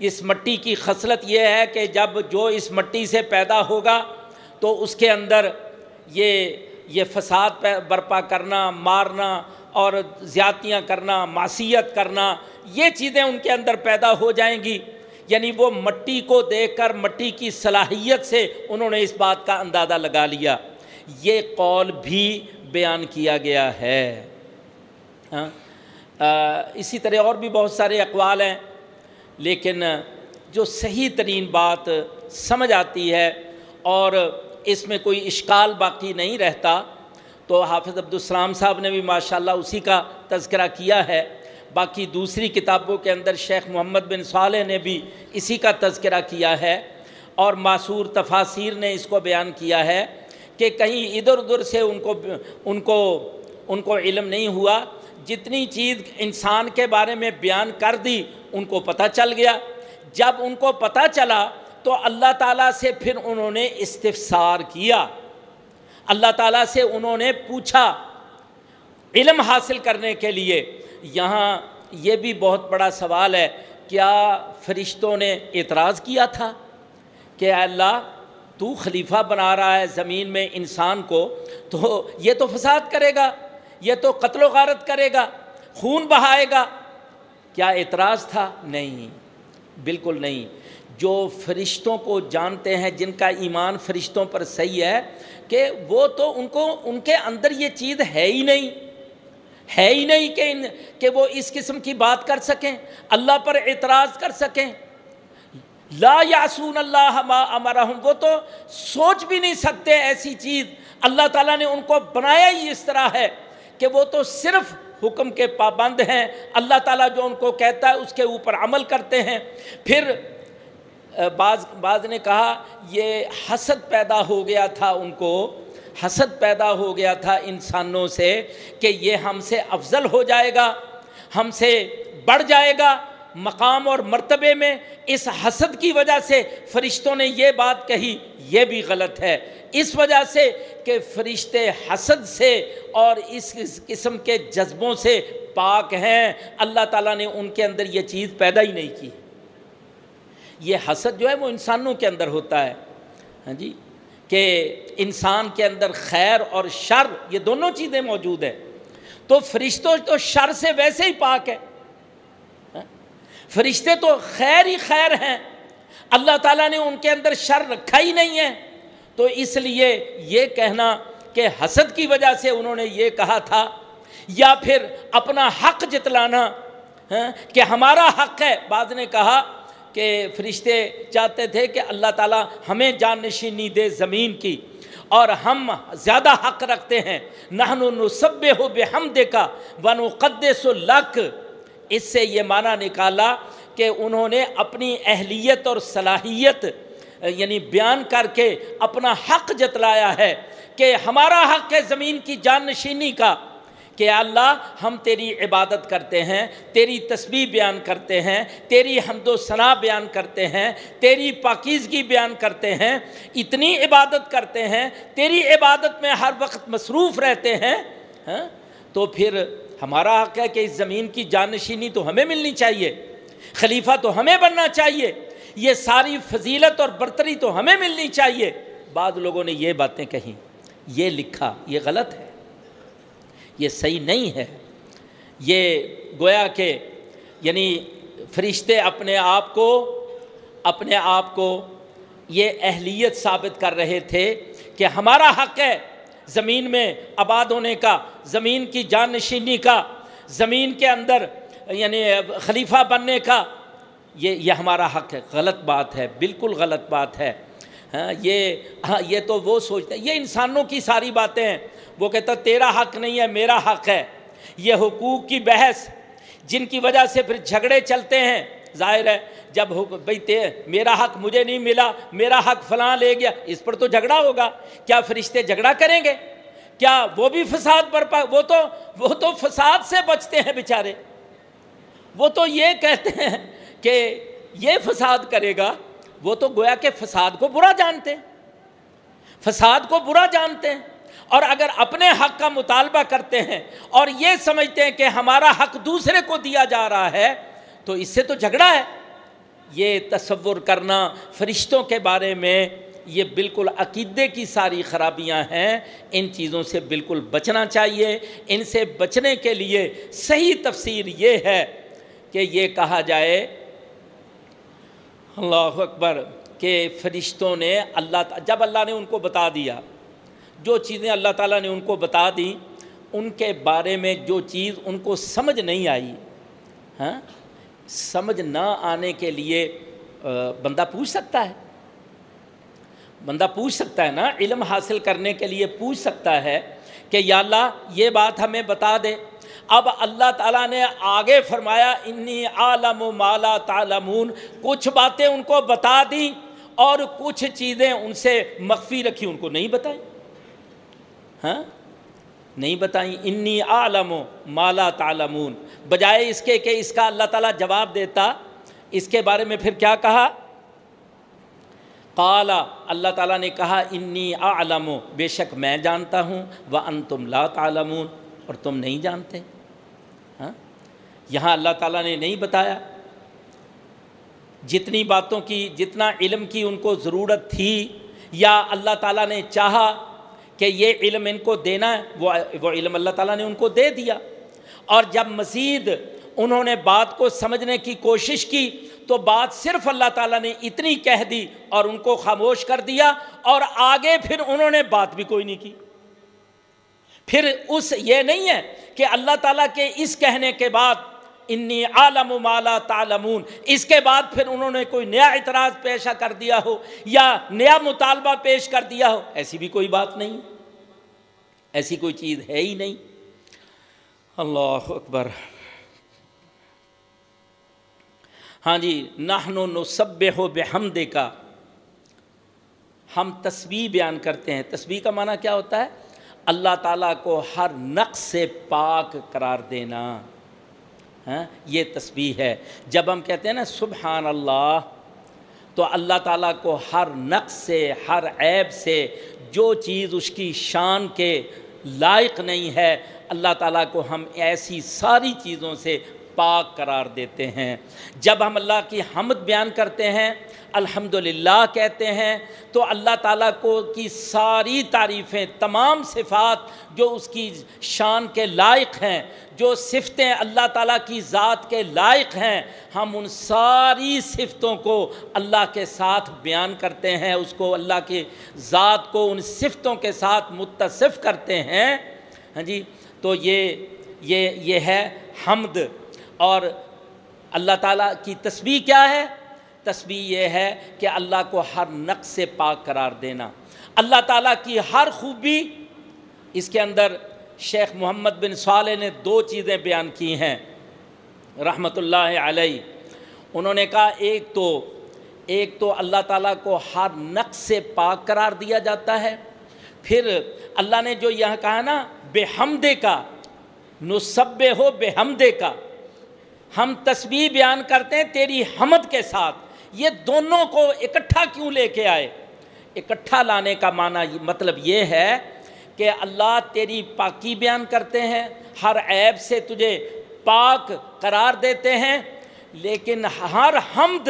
اس مٹی کی خصلت یہ ہے کہ جب جو اس مٹی سے پیدا ہوگا تو اس کے اندر یہ یہ فساد برپا کرنا، مارنا اور زیادتیاں کرنا، معصیت کرنا، یہ چیزیں ان کے اندر پیدا ہو جائیں گی۔ یعنی وہ مٹی کو دیکھ کر، مٹی کی صلاحیت سے انہوں نے اس بات کا اندازہ لگا لیا۔ یہ قول بھی بیان کیا گیا ہے۔ ہاں؟ اسی طرح اور بھی بہت سارے اقوال ہیں۔ لیکن جو صحیح ترین بات سمجھ آتی ہے اور اس میں کوئی اشکال باقی نہیں رہتا، تو حافظ عبدالسلام صاحب نے بھی ماشاءاللہ اسی کا تذکرہ کیا ہے۔ باقی دوسری کتابوں کے اندر شیخ محمد بن صالح نے بھی اسی کا تذکرہ کیا ہے اور معصور تفاصیر نے اس کو بیان کیا ہے کہ کہیں ادھر ادھر سے ان کو ان کو ان کو علم نہیں ہوا۔ جتنی چیز انسان کے بارے میں بیان کر دی، ان کو پتہ چل گیا۔ جب ان کو پتہ چلا تو اللہ تعالیٰ سے پھر انہوں نے استفسار کیا۔ اللہ تعالیٰ سے انہوں نے پوچھا علم حاصل کرنے کے لیے۔ یہاں یہ بھی بہت بڑا سوال ہے، کیا فرشتوں نے اعتراض کیا تھا کہ اللہ تو خلیفہ بنا رہا ہے زمین میں انسان کو؟ تو یہ تو فساد کرے گا۔ یہ تو قتل و غارت کرے گا، خون بہائے گا۔ کیا اعتراض تھا؟ نہیں، بالکل نہیں۔ جو فرشتوں کو جانتے ہیں، جن کا ایمان فرشتوں پر صحیح ہے کہ وہ تو ان کو، ان کے اندر یہ چیز ہے ہی نہیں۔ ہے ہی نہیں کہ ان، کہ وہ اس قسم کی بات کر سکیں، اللہ پر اعتراض کر سکیں۔ لا یاسون اللہ امرحم وہ تو سوچ بھی نہیں سکتے ایسی چیز۔ اللہ تعالیٰ نے ان کو بنایا ہی اس طرح ہے۔ کہ وہ تو صرف حکم کے پابند ہیں، اللہ تعالیٰ جو ان کو کہتا ہے اس کے اوپر عمل کرتے ہیں۔ پھر بعض بعض نے کہا، یہ حسد پیدا ہو گیا تھا ان کو۔ حسد پیدا ہو گیا تھا انسانوں سے کہ یہ ہم سے افضل ہو جائے گا، ہم سے بڑھ جائے گا۔ مقام اور مرتبے میں اس حسد کی وجہ سے فرشتوں نے یہ بات کہی، یہ بھی غلط ہے۔ اس وجہ سے کہ فرشتے حسد سے اور اس قسم کے جذبوں سے پاک ہیں، اللہ تعالیٰ نے ان کے اندر یہ چیز پیدا ہی نہیں کی۔ یہ حسد جو ہے وہ انسانوں کے اندر ہوتا ہے۔ ہاں جی؟ کہ انسان کے اندر خیر اور شر، یہ دونوں چیزیں موجود ہیں۔ تو فرشتوں تو شر سے ویسے ہی پاک ہے فرشتے تو خیر ہی خیر ہیں۔ اللہ تعالیٰ نے ان کے اندر شر رکھا ہی نہیں ہے۔ تو اس لیے یہ کہنا کہ حسد کی وجہ سے انہوں نے یہ کہا تھا، یا پھر اپنا حق جتلانا ہاں، کہ ہمارا حق ہے۔ بعد نے کہا کہ فرشتے چاہتے تھے کہ اللہ تعالیٰ ہمیں جان نشینی دے زمین کی، اور ہم زیادہ حق رکھتے ہیں۔ نہن نصب ہو بے ہم دیکھا ون قدس لک۔ اس سے یہ معنی نکالا کہ انہوں نے اپنی اہلیت اور صلاحیت یعنی بیان کر کے اپنا حق جتلایا ہے کہ ہمارا حق ہے زمین کی جان نشینی کا، کہ اللہ ہم تیری عبادت کرتے ہیں، تیری تسبیح بیان کرتے ہیں، تیری حمد و ثناء بیان کرتے ہیں، تیری پاکیزگی بیان کرتے ہیں، اتنی عبادت کرتے ہیں، تیری عبادت میں ہر وقت مصروف رہتے ہیں ہاں؟ تو پھر ہمارا حق ہے کہ اس زمین کی جانشینی تو ہمیں ملنی چاہیے، خلیفہ تو ہمیں بننا چاہیے، یہ ساری فضیلت اور برتری تو ہمیں ملنی چاہیے۔ بعض لوگوں نے یہ باتیں کہیں، یہ لکھا، یہ غلط ہے، یہ صحیح نہیں ہے۔ یہ گویا کہ یعنی فرشتے اپنے آپ کو، اپنے آپ کو یہ اہلیت ثابت کر رہے تھے کہ ہمارا حق ہے زمین میں آباد ہونے کا، زمین کی جان نشینی کا، زمین کے اندر یعنی خلیفہ بننے کا، یہ یہ ہمارا حق ہے۔ غلط بات ہے، بالکل غلط بات ہے۔ ہاں یہ ہاں یہ تو وہ سوچتے ہیں، یہ انسانوں کی ساری باتیں ہیں۔ وہ کہتا تیرا حق نہیں ہے، میرا حق ہے۔ یہ حقوق کی بحث، جن کی وجہ سے پھر جھگڑے چلتے ہیں۔ ظاہر ہے، جب بھائی میرا حق مجھے نہیں ملا، میرا حق فلاں لے گیا، اس پر تو جھگڑا ہوگا۔ کیا فرشتے جھگڑا کریں گے؟ کیا وہ بھی فساد برپا وہ تو وہ تو فساد سے بچتے ہیں بیچارے۔ وہ تو یہ کہتے ہیں کہ یہ فساد کرے گا، وہ تو گویا کہ فساد کو برا جانتے ہیں۔ فساد کو برا جانتے ہیں۔ اور اگر اپنے حق کا مطالبہ کرتے ہیں اور یہ سمجھتے ہیں کہ ہمارا حق دوسرے کو دیا جا رہا ہے تو اس سے تو جھگڑا ہے۔ یہ تصور کرنا فرشتوں کے بارے میں یہ بالکل عقیدے کی ساری خرابیاں ہیں۔ ان چیزوں سے بالکل بچنا چاہیے۔ ان سے بچنے کے لیے صحیح تفسیر یہ ہے کہ یہ کہا جائے، اللہ اکبر، کہ فرشتوں نے اللہ جب اللہ نے ان کو بتا دیا، جو چیزیں اللہ تعالیٰ نے ان کو بتا دیں، ان کے بارے میں جو چیز ان کو سمجھ نہیں آئی ہاں سمجھ نہ آنے کے لیے بندہ پوچھ سکتا ہے۔ بندہ پوچھ سکتا ہے نا، علم حاصل کرنے کے لیے پوچھ سکتا ہے کہ یا اللہ، یہ بات ہمیں بتا دے۔ اب اللہ تعالیٰ نے آگے فرمایا، انی عالم و مالا تعلمون کچھ باتیں ان کو بتا دیں اور کچھ چیزیں ان سے مخفی رکھی، ان کو نہیں بتائیں ہاں؟ نہیں بتائیں، انی عالم و مالا تعلمون. بجائے اس کے کہ اس کا اللہ تعالیٰ جواب دیتا، اس کے بارے میں پھر کیا کہا؟ قالا، اللہ تعالیٰ نے کہا، انی عالم و بے شک میں جانتا ہوں وہ ان تم لا تعلمون. اور تم نہیں جانتے؟ ہاں؟ یہاں اللہ تعالیٰ نے نہیں بتایا۔ جتنی باتوں کی، جتنا علم کی ان کو ضرورت تھی، یا اللہ تعالیٰ نے چاہا کہ یہ علم ان کو دینا ہے، وہ وہ علم اللہ تعالیٰ نے ان کو دے دیا۔ اور جب مزید انہوں نے بات کو سمجھنے کی کوشش کی، تو بات صرف اللہ تعالیٰ نے اتنی کہہ دی اور ان کو خاموش کر دیا۔ اور آگے پھر انہوں نے بات بھی کوئی نہیں کی۔ پھر اس یہ نہیں ہے کہ اللہ تعالیٰ کے اس کہنے کے بعد انی عالم مالا تعلمون اس کے بعد پھر انہوں نے کوئی نیا اعتراض پیشہ کر دیا ہو یا نیا مطالبہ پیش کر دیا ہو ایسی بھی کوئی بات نہیں ایسی کوئی چیز ہے ہی نہیں اللہ اکبر ہاں جی نحن و نصب ہو بے کا ہم تسبیح بیان کرتے ہیں تسبیح کا معنی کیا ہوتا ہے اللہ تعالیٰ کو ہر نقص سے پاک قرار دینا ہاں یہ تسبیح ہے۔ جب ہم کہتے ہیں نا سبحان اللہ، تو اللہ تعالیٰ کو ہر نقص سے، ہر عیب سے، جو چیز اس کی شان کے لائق نہیں ہے، اللہ تعالیٰ کو ہم ایسی ساری چیزوں سے پاک قرار دیتے ہیں۔ جب ہم اللہ کی حمد بیان کرتے ہیں الحمد کہتے ہیں، تو اللہ تعالیٰ کو کی ساری تعریفیں، تمام صفات جو اس کی شان کے لائق ہیں، جو صفتیں اللہ تعالیٰ کی ذات کے لائق ہیں، ہم ان ساری صفتوں کو اللہ کے ساتھ بیان کرتے ہیں، اس کو اللہ کی ذات کو ان صفتوں کے ساتھ متصف کرتے ہیں۔ ہاں جی تو یہ یہ یہ ہے حمد۔ اور اللہ تعالیٰ کی تسبیح کیا ہے؟ تسبیح یہ ہے کہ اللہ کو ہر نقص سے پاک قرار دینا۔ اللہ تعالیٰ کی ہر خوبی، اس کے اندر شیخ محمد بن صالح نے دو چیزیں بیان کی ہیں۔ رحمۃ اللہ علیہ، انہوں نے کہا ایک تو ایک تو اللہ تعالیٰ کو ہر نقص سے پاک قرار دیا جاتا ہے۔ پھر اللہ نے جو یہاں کہا نا، بے حمدے کا نصب ہو بے حمدے کا۔ ہم تسبیح بیان کرتے ہیں تیری حمد کے ساتھ۔ یہ دونوں کو اکٹھا کیوں لے کے آئے؟ اکٹھا لانے کا معنی مطلب یہ ہے کہ اللہ تیری پاکی بیان کرتے ہیں، ہر عیب سے تجھے پاک قرار دیتے ہیں، لیکن ہر حمد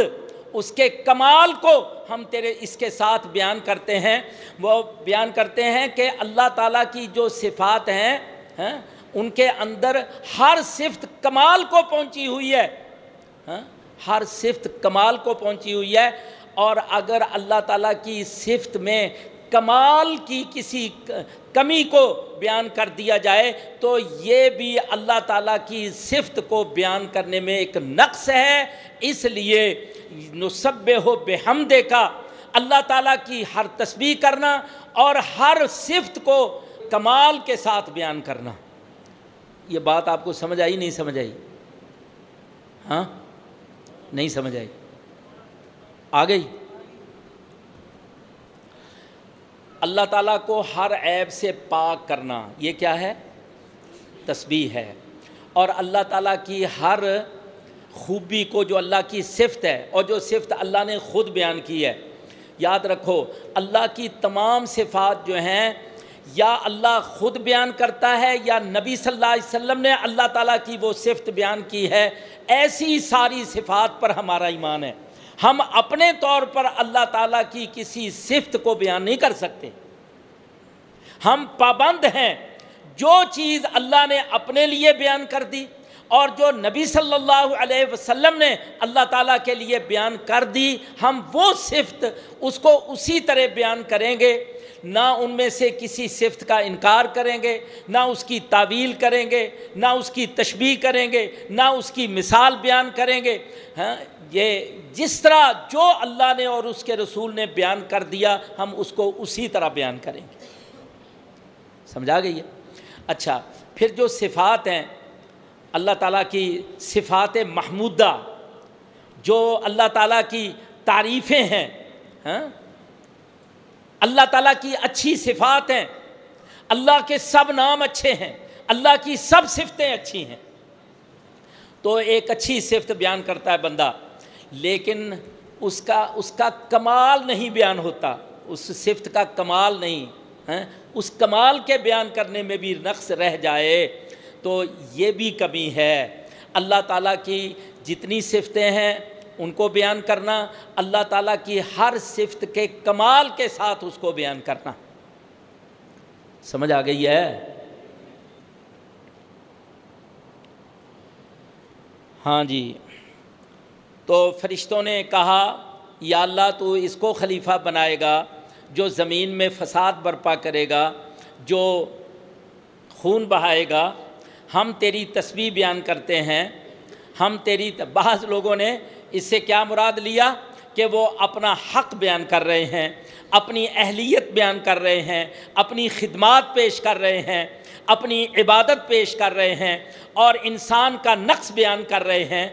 اس کے کمال کو ہم تیرے اس کے ساتھ بیان کرتے ہیں۔ وہ بیان کرتے ہیں کہ اللہ تعالیٰ کی جو صفات ہیں ہاں، ان کے اندر ہر صفت کمال کو پہنچی ہوئی ہے۔ ہاں، ہر صفت کمال کو پہنچی ہوئی ہے اور اگر اللہ تعالیٰ کی صفت میں کمال کی کسی کمی کو بیان کر دیا جائے تو یہ بھی اللہ تعالیٰ کی صفت کو بیان کرنے میں ایک نقص ہے۔ اس لیے نصب ہو بے حمدے کا اللہ تعالیٰ کی ہر تسبیح کرنا اور ہر صفت کو کمال کے ساتھ بیان کرنا۔ یہ بات آپ کو سمجھ آئی نہیں سمجھ آئی؟ ہاں؟ نہیں سمجھ آئی۔ آ گئی۔ اللہ تعالیٰ کو ہر عیب سے پاک کرنا یہ کیا ہے؟ تسبیح ہے۔ اور اللہ تعالیٰ کی ہر خوبی کو جو اللہ کی صفت ہے اور جو صفت اللہ نے خود بیان کی ہے، یاد رکھو، اللہ کی تمام صفات جو ہیں، یا اللہ خود بیان کرتا ہے یا نبی صلی اللہ علیہ وسلم نے اللہ تعالیٰ کی وہ صفت بیان کی ہے۔ ایسی ساری صفات پر ہمارا ایمان ہے۔ ہم اپنے طور پر اللہ تعالیٰ کی کسی صفت کو بیان نہیں کر سکتے۔ ہم پابند ہیں۔ جو چیز اللہ نے اپنے لیے بیان کر دی اور جو نبی صلی اللہ علیہ وسلم نے اللہ تعالیٰ کے لیے بیان کر دی، ہم وہ صفت اس کو اسی طرح بیان کریں گے۔ نہ ان میں سے کسی صفت کا انکار کریں گے، نہ اس کی تعویل کریں گے، نہ اس کی تشبیح کریں گے، نہ اس کی مثال بیان کریں گے۔ ہاں یہ جس طرح جو اللہ نے اور اس کے رسول نے بیان کر دیا، ہم اس کو اسی طرح بیان کریں گے۔ سمجھا گئی ہے؟ اچھا پھر جو صفات ہیں، اللہ تعالیٰ کی صفات محمودہ، جو اللہ تعالیٰ کی تعریفیں ہیں ہاں اللہ تعالیٰ کی اچھی صفات ہیں۔ اللہ کے سب نام اچھے ہیں۔ اللہ کی سب صفتیں اچھی ہیں۔ تو ایک اچھی صفت بیان کرتا ہے بندہ۔ لیکن اس کا اس کا کمال نہیں بیان ہوتا۔ اس صفت کا کمال نہیں ہے اس کمال کے بیان کرنے میں بھی نقص رہ جائے۔ تو یہ بھی کمی ہے۔ اللہ تعالیٰ کی جتنی صفتیں ہیں ان کو بیان کرنا، اللہ تعالیٰ کی ہر صفت کے کمال کے ساتھ اس کو بیان کرنا۔ سمجھ آ گئی ہے؟ ہاں جی۔ تو فرشتوں نے کہا، یا اللہ تو اس کو خلیفہ بنائے گا جو زمین میں فساد برپا کرے گا، جو خون بہائے گا۔ ہم تیری تسبیح بیان کرتے ہیں۔ ہم تیری، بعض لوگوں نے اس سے کیا مراد لیا کہ وہ اپنا حق بیان کر رہے ہیں، اپنی اہلیت بیان کر رہے ہیں، اپنی خدمات پیش کر رہے ہیں، اپنی عبادت پیش کر رہے ہیں اور انسان کا نقص بیان کر رہے ہیں۔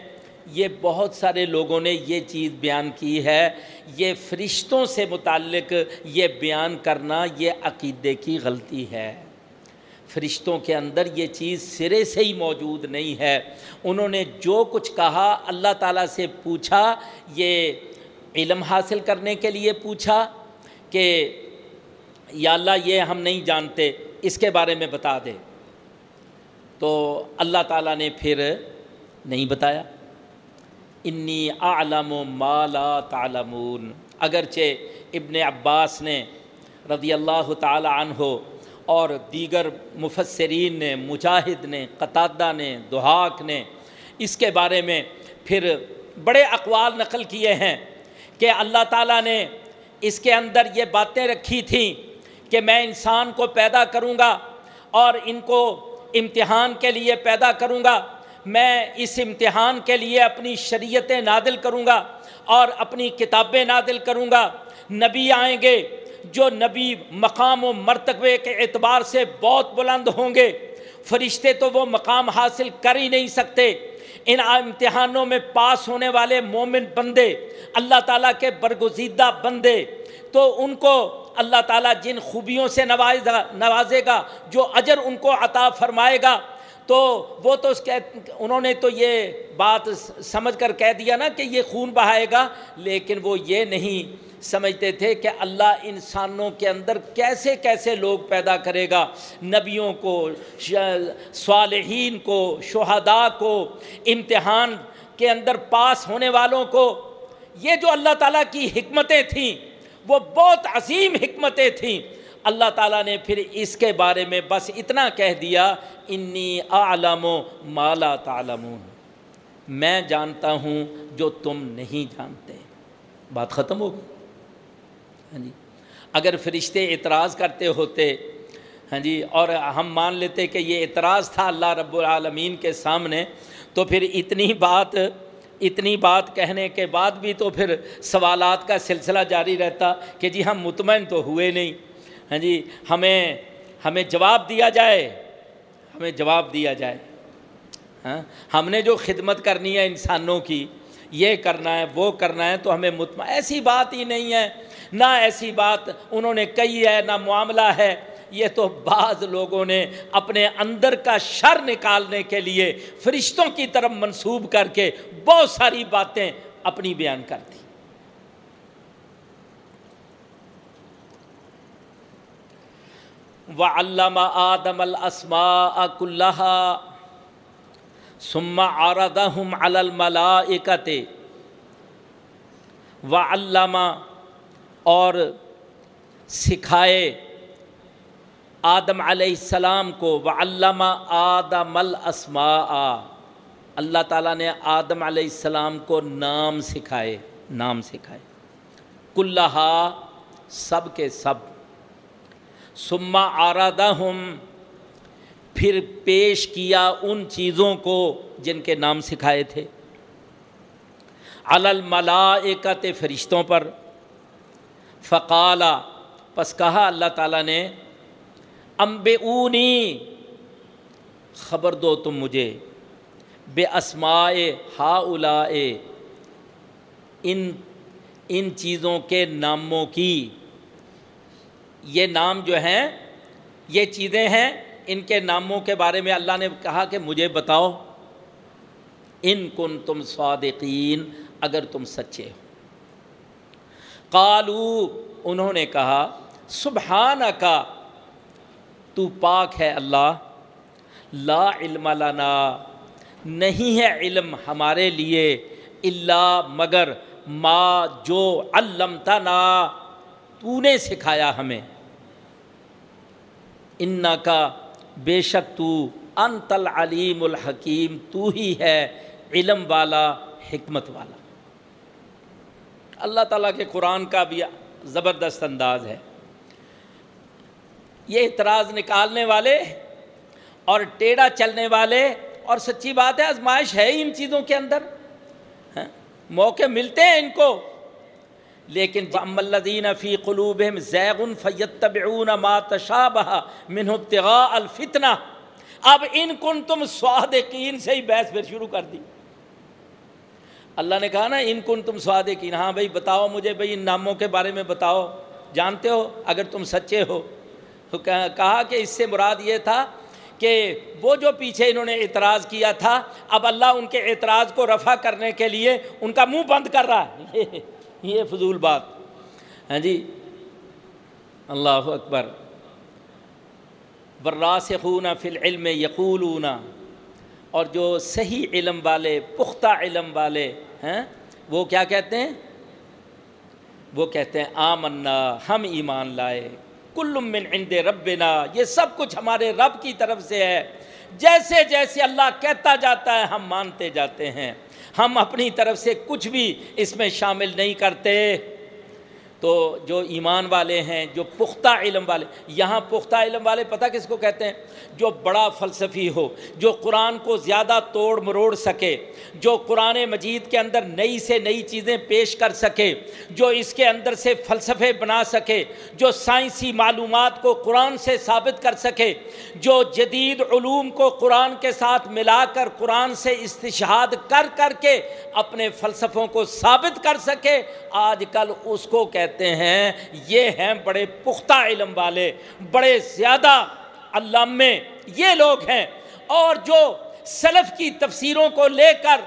یہ بہت سارے لوگوں نے یہ چیز بیان کی ہے۔ یہ فرشتوں سے متعلق یہ بیان کرنا، یہ عقیدے کی غلطی ہے۔ فرشتوں کے اندر یہ چیز سرے سے ہی موجود نہیں ہے۔ انہوں نے جو کچھ کہا، اللہ تعالیٰ سے پوچھا، یہ علم حاصل کرنے کے لیے پوچھا کہ یا اللہ یہ ہم نہیں جانتے، اس کے بارے میں بتا دے۔ تو اللہ تعالیٰ نے پھر نہیں بتایا۔ انی اعلم و مالا تعلمون۔ اگرچہ ابن عباس نے رضی اللہ تعالی عنہ اور دیگر مفسرین نے، مجاہد نے، قطادہ نے دہاک نے اس کے بارے میں پھر بڑے اقوال نقل کیے ہیں کہ اللہ تعالیٰ نے اس کے اندر یہ باتیں رکھی تھیں کہ میں انسان کو پیدا کروں گا اور ان کو امتحان کے لیے پیدا کروں گا، میں اس امتحان کے لیے اپنی شریعتیں نادل کروں گا اور اپنی کتابیں نادل کروں گا، نبی آئیں گے جو نبی مقام و مرتبے کے اعتبار سے بہت بلند ہوں گے، فرشتے تو وہ مقام حاصل کر ہی نہیں سکتے۔ ان امتحانوں میں پاس ہونے والے مومن بندے، اللہ تعالیٰ کے برگزیدہ بندے۔ تو ان کو اللہ تعالیٰ جن خوبیوں سے نواز نوازے گا، جو اجر ان کو عطا فرمائے گا، تو وہ تو اس کے، انہوں نے تو یہ بات سمجھ کر کہہ دیا نا کہ یہ خون بہائے گا، لیکن وہ یہ نہیں۔ سمجھتے تھے کہ اللہ انسانوں کے اندر کیسے کیسے لوگ پیدا کرے گا۔ نبیوں کو، صالحین کو، شہداء کو، امتحان کے اندر پاس ہونے والوں کو۔ یہ جو اللہ تعالیٰ کی حکمتیں تھیں، وہ بہت عظیم حکمتیں تھیں۔ اللہ تعالیٰ نے پھر اس کے بارے میں بس اتنا کہہ دیا، انی عالم و مالا تعلمون میں جانتا ہوں جو تم نہیں جانتے۔ بات ختم ہو گئی۔ ہاں جی۔ اگر فرشتے اعتراض کرتے ہوتے ہاں جی اور ہم مان لیتے کہ یہ اعتراض تھا اللہ رب العالمین کے سامنے، تو پھر اتنی بات اتنی بات کہنے کے بعد بھی تو پھر سوالات کا سلسلہ جاری رہتا کہ جی ہم مطمئن تو ہوئے نہیں۔ ہاں جی ہمیں ہمیں جواب دیا جائے۔ ہمیں جواب دیا جائے۔ ہاں ہم نے جو خدمت کرنی ہے انسانوں کی، یہ کرنا ہے، وہ کرنا ہے، تو ہمیں مطمئن، ایسی بات ہی نہیں ہے۔ نہ ایسی بات انہوں نے کہی ہے، نہ معاملہ ہے۔ یہ تو بعض لوگوں نے اپنے اندر کا شر نکالنے کے لیے فرشتوں کی طرف منسوب کر کے بہت ساری باتیں اپنی بیان کر دی۔ و علامہ آدم السما اکلّہ سما آردہم الملاکت و علامہ اور سکھائے آدم علیہ السلام کو و علامہ آدم الاسماء اللہ تعالیٰ نے آدم علیہ السلام کو نام سکھائے نام سکھائے۔ کلہا سب کے سب۔ سما آرادہ پھر پیش کیا ان چیزوں کو جن کے نام سکھائے تھے۔ الملائکت فرشتوں پر۔ فقالا، پس کہا اللہ تعالیٰ نے امب اونی خبر دو تم مجھے، بے اسمائے ہا الا ان ان چیزوں کے ناموں کی۔ یہ نام جو ہیں، یہ چیزیں ہیں، ان کے ناموں کے بارے میں اللہ نے کہا کہ مجھے بتاؤ۔ ان کن تم صادقین، اگر تم سچے ہو۔ قالو، انہوں نے کہا سبحان کا تو پاک ہے اللہ، لا علم لنا، نہیں ہے علم ہمارے لیے اللہ مگر ما جو علمتنا تو نے سکھایا ہمیں۔ ان کا بے شک تو انت العلیم الحکیم، تو ہی ہے علم والا، حکمت والا۔ اللہ تعالیٰ کے قرآن کا بھی زبردست انداز ہے۔ یہ اعتراض نکالنے والے اور ٹیڑھا چلنے والے، اور سچی بات ہے، آزمائش ہے ہی ان چیزوں کے اندر۔ ہاں، موقع ملتے ہیں ان کو۔ لیکن الدین فی قلوب زیغن فیتبعون ما تشابہ من ابتغاء الفتنہ اب ان کن تم صادقین سے ہی بحث پھر شروع کر دی۔ اللہ نے کہا نا، ان کن تم صادقین۔ ہاں بھائی، بتاؤ مجھے بھائی، ان ناموں کے بارے میں بتاؤ۔ جانتے ہو، اگر تم سچے ہو۔ تو کہا کہ اس سے مراد یہ تھا کہ وہ جو پیچھے انہوں نے اعتراض کیا تھا، اب اللہ ان کے اعتراض کو رفع کرنے کے لیے ان کا منہ بند کر رہا ہے۔ یہ فضول بات۔ ہاں جی۔ اللہ اکبر۔ براسخون فی العلم یقولون۔ اور جو صحیح علم والے، پختہ علم والے ہیں، وہ کیا کہتے ہیں؟ وہ کہتے ہیں، آمنا، ہم ایمان لائے۔ کل من عند ربنا، یہ سب کچھ ہمارے رب کی طرف سے ہے۔ جیسے جیسے اللہ کہتا جاتا ہے، ہم مانتے جاتے ہیں۔ ہم اپنی طرف سے کچھ بھی اس میں شامل نہیں کرتے۔ تو جو ایمان والے ہیں، جو پختہ علم والے، یہاں پختہ علم والے پتہ کس کو کہتے ہیں؟ جو بڑا فلسفی ہو، جو قرآن کو زیادہ توڑ مروڑ سکے، جو قرآن مجید کے اندر نئی سے نئی چیزیں پیش کر سکے، جو اس کے اندر سے فلسفے بنا سکے، جو سائنسی معلومات کو قرآن سے ثابت کر سکے، جو جدید علوم کو قرآن کے ساتھ ملا کر قرآن سے استشہاد کر کر کے اپنے فلسفوں کو ثابت کر سکے، آج کل اس کو کہتے ہیں، یہ ہیں بڑے پختہ علم والے، بڑے زیادہ علامے یہ لوگ ہیں۔ اور جو سلف کی تفسیروں کو لے کر،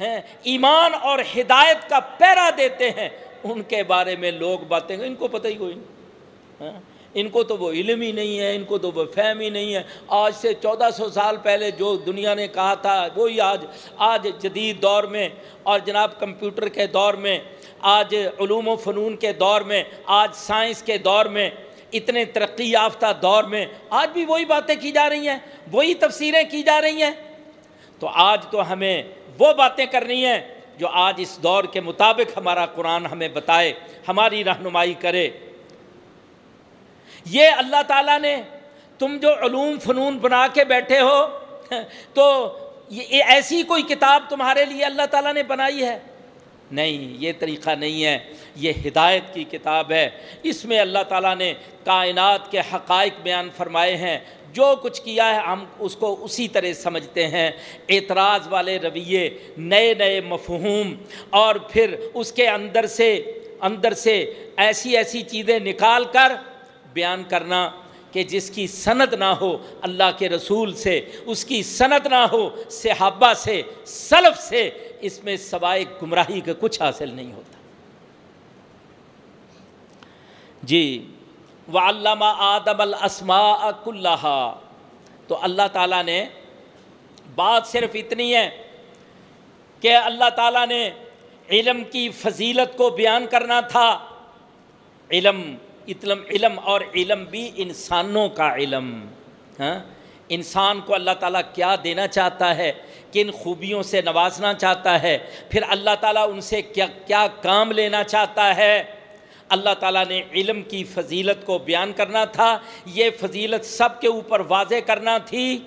ہیں، ایمان اور ہدایت کا پیرا دیتے ہیں، ان کے بارے میں لوگ باتیں ان کو پتہ ہی کوئی نہیں۔ ان کو تو وہ علم ہی نہیں ہے، ان کو تو وہ فہم ہی نہیں ہے۔ آج سے چودہ سو سال پہلے جو دنیا نے کہا تھا، وہی آج آج جدید دور میں اور جناب کمپیوٹر کے دور میں آج علوم و فنون کے دور میں، آج سائنس کے دور میں، اتنے ترقی یافتہ دور میں، آج بھی وہی باتیں کی جا رہی ہیں، وہی تفسیریں کی جا رہی ہیں۔ تو آج تو ہمیں وہ باتیں کرنی ہیں جو آج اس دور کے مطابق ہمارا قرآن ہمیں بتائے، ہماری رہنمائی کرے۔ یہ اللہ تعالیٰ نے تم جو علوم فنون بنا کے بیٹھے ہو، تو یہ ایسی کوئی کتاب تمہارے لیے اللہ تعالیٰ نے بنائی ہے؟ نہیں، یہ طریقہ نہیں ہے، یہ ہدایت کی کتاب ہے۔ اس میں اللہ تعالیٰ نے کائنات کے حقائق بیان فرمائے ہیں۔ جو کچھ کیا ہے، ہم اس کو اسی طرح سمجھتے ہیں۔ اعتراض والے رویے، نئے نئے مفہوم۔ اور پھر اس کے اندر سے اندر سے ایسی ایسی چیزیں نکال کر بیان کرنا۔ کہ جس کی سند نہ ہو اللہ کے رسول سے، اس کی سند نہ ہو صحابہ سے، سلف سے، اس میں سوائے گمراہی کا کچھ حاصل نہیں ہوتا۔ جی و علامہ آدم الاسما اللہ تو اللہ تعالیٰ نے، بات صرف اتنی ہے کہ اللہ تعالیٰ نے علم کی فضیلت کو بیان کرنا تھا۔ علم علم علم اور علم بھی انسانوں کا علم ہاں؟ انسان کو اللہ تعالیٰ کیا دینا چاہتا ہے؟ کن خوبیوں سے نوازنا چاہتا ہے؟ پھر اللہ تعالیٰ ان سے کیا کیا کام لینا چاہتا ہے؟ اللہ تعالیٰ نے علم کی فضیلت کو بیان کرنا تھا، یہ فضیلت سب کے اوپر واضح کرنا تھی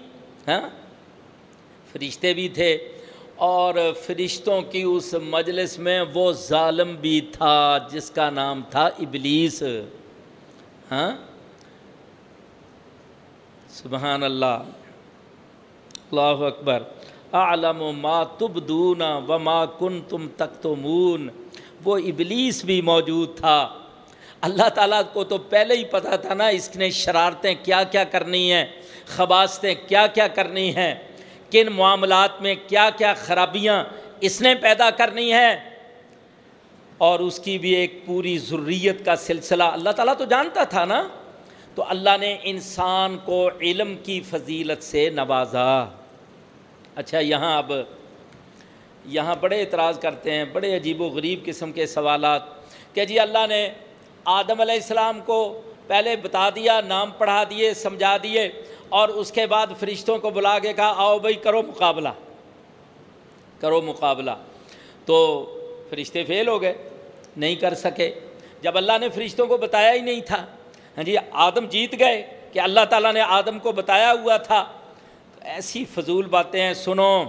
ہاں؟ فرشتے بھی تھے اور فرشتوں کی اس مجلس میں وہ ظالم بھی تھا، جس کا نام تھا ابلیس۔ ہاں؟ سبحان اللہ. اللہ اکبر. عالم و ما تبدون و ما کن تم تک وہ ابلیس بھی موجود تھا. اللہ تعالیٰ کو تو پہلے ہی پتہ تھا نا اس نے شرارتیں کیا کیا کرنی ہیں، خباستیں کیا کیا کرنی ہیں، کن معاملات میں کیا کیا خرابیاں اس نے پیدا کرنی ہیں۔ اور اس کی بھی ایک پوری ضروریت کا سلسلہ، اللہ تعالیٰ تو جانتا تھا نا؟ تو اللہ نے انسان کو علم کی فضیلت سے نوازا۔ اچھا یہاں اب، یہاں بڑے اعتراض کرتے ہیں، بڑے عجیب و غریب قسم کے سوالات کہ جی اللہ نے آدم علیہ السلام کو پہلے بتا دیا، نام پڑھا دیے، سمجھا دیے، اور اس کے بعد فرشتوں کو بلا کے کہا، آؤ بھائی، کرو مقابلہ۔ کرو مقابلہ۔ تو فرشتے فیل ہو گئے، نہیں کر سکے۔ جب اللہ نے فرشتوں کو بتایا ہی نہیں تھا ہاں جی آدم جیت گئے کہ اللہ تعالیٰ نے آدم کو بتایا ہوا تھا۔ ایسی فضول باتیں ہیں، سنو۔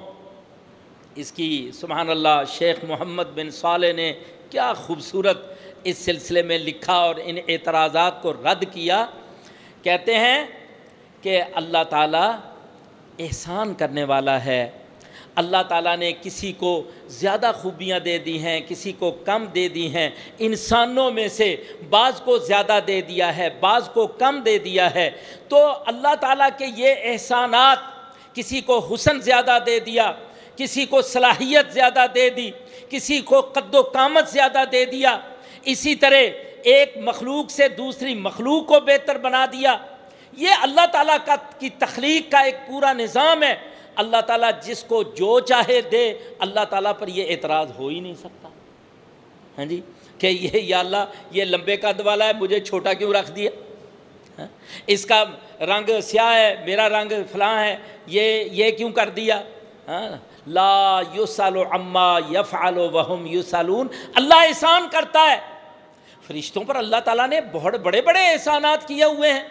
اس کی سبحان اللہ، شیخ محمد بن صالح نے کیا خوبصورت اس سلسلے میں لکھا اور ان اعتراضات کو رد کیا۔ کہتے ہیں کہ اللہ تعالیٰ احسان کرنے والا ہے۔ اللہ تعالیٰ نے کسی کو زیادہ خوبیاں دے دی ہیں، کسی کو کم دے دی ہیں۔ انسانوں میں سے بعض کو زیادہ دے دیا ہے، بعض کو کم دے دیا ہے۔ تو اللہ تعالیٰ کے یہ احسانات، کسی کو حسن زیادہ دے دیا، کسی کو صلاحیت زیادہ دے دی، کسی کو قد و کامت زیادہ دے دیا، اسی طرح ایک مخلوق سے دوسری مخلوق کو بہتر بنا دیا۔ یہ اللہ تعالیٰ کا، کی تخلیق کا ایک پورا نظام ہے۔ اللہ تعالیٰ جس کو جو چاہے دے، اللہ تعالیٰ پر یہ اعتراض ہو ہی نہیں سکتا۔ ہاں جی؟ کہ یہ، یا اللہ، یہ لمبے قد والا ہے، مجھے چھوٹا کیوں رکھ دیا؟ ہاں؟ اس کا رنگ سیاہ ہے، میرا رنگ فلاں ہے، یہ یہ کیوں کر دیا؟ ہاں؟ لا یو سالو اما یف آلو وہم یو سالون اللہ احسان کرتا ہے۔ فرشتوں پر اللہ تعالیٰ نے بہت بڑے بڑے احسانات کیے ہوئے ہیں۔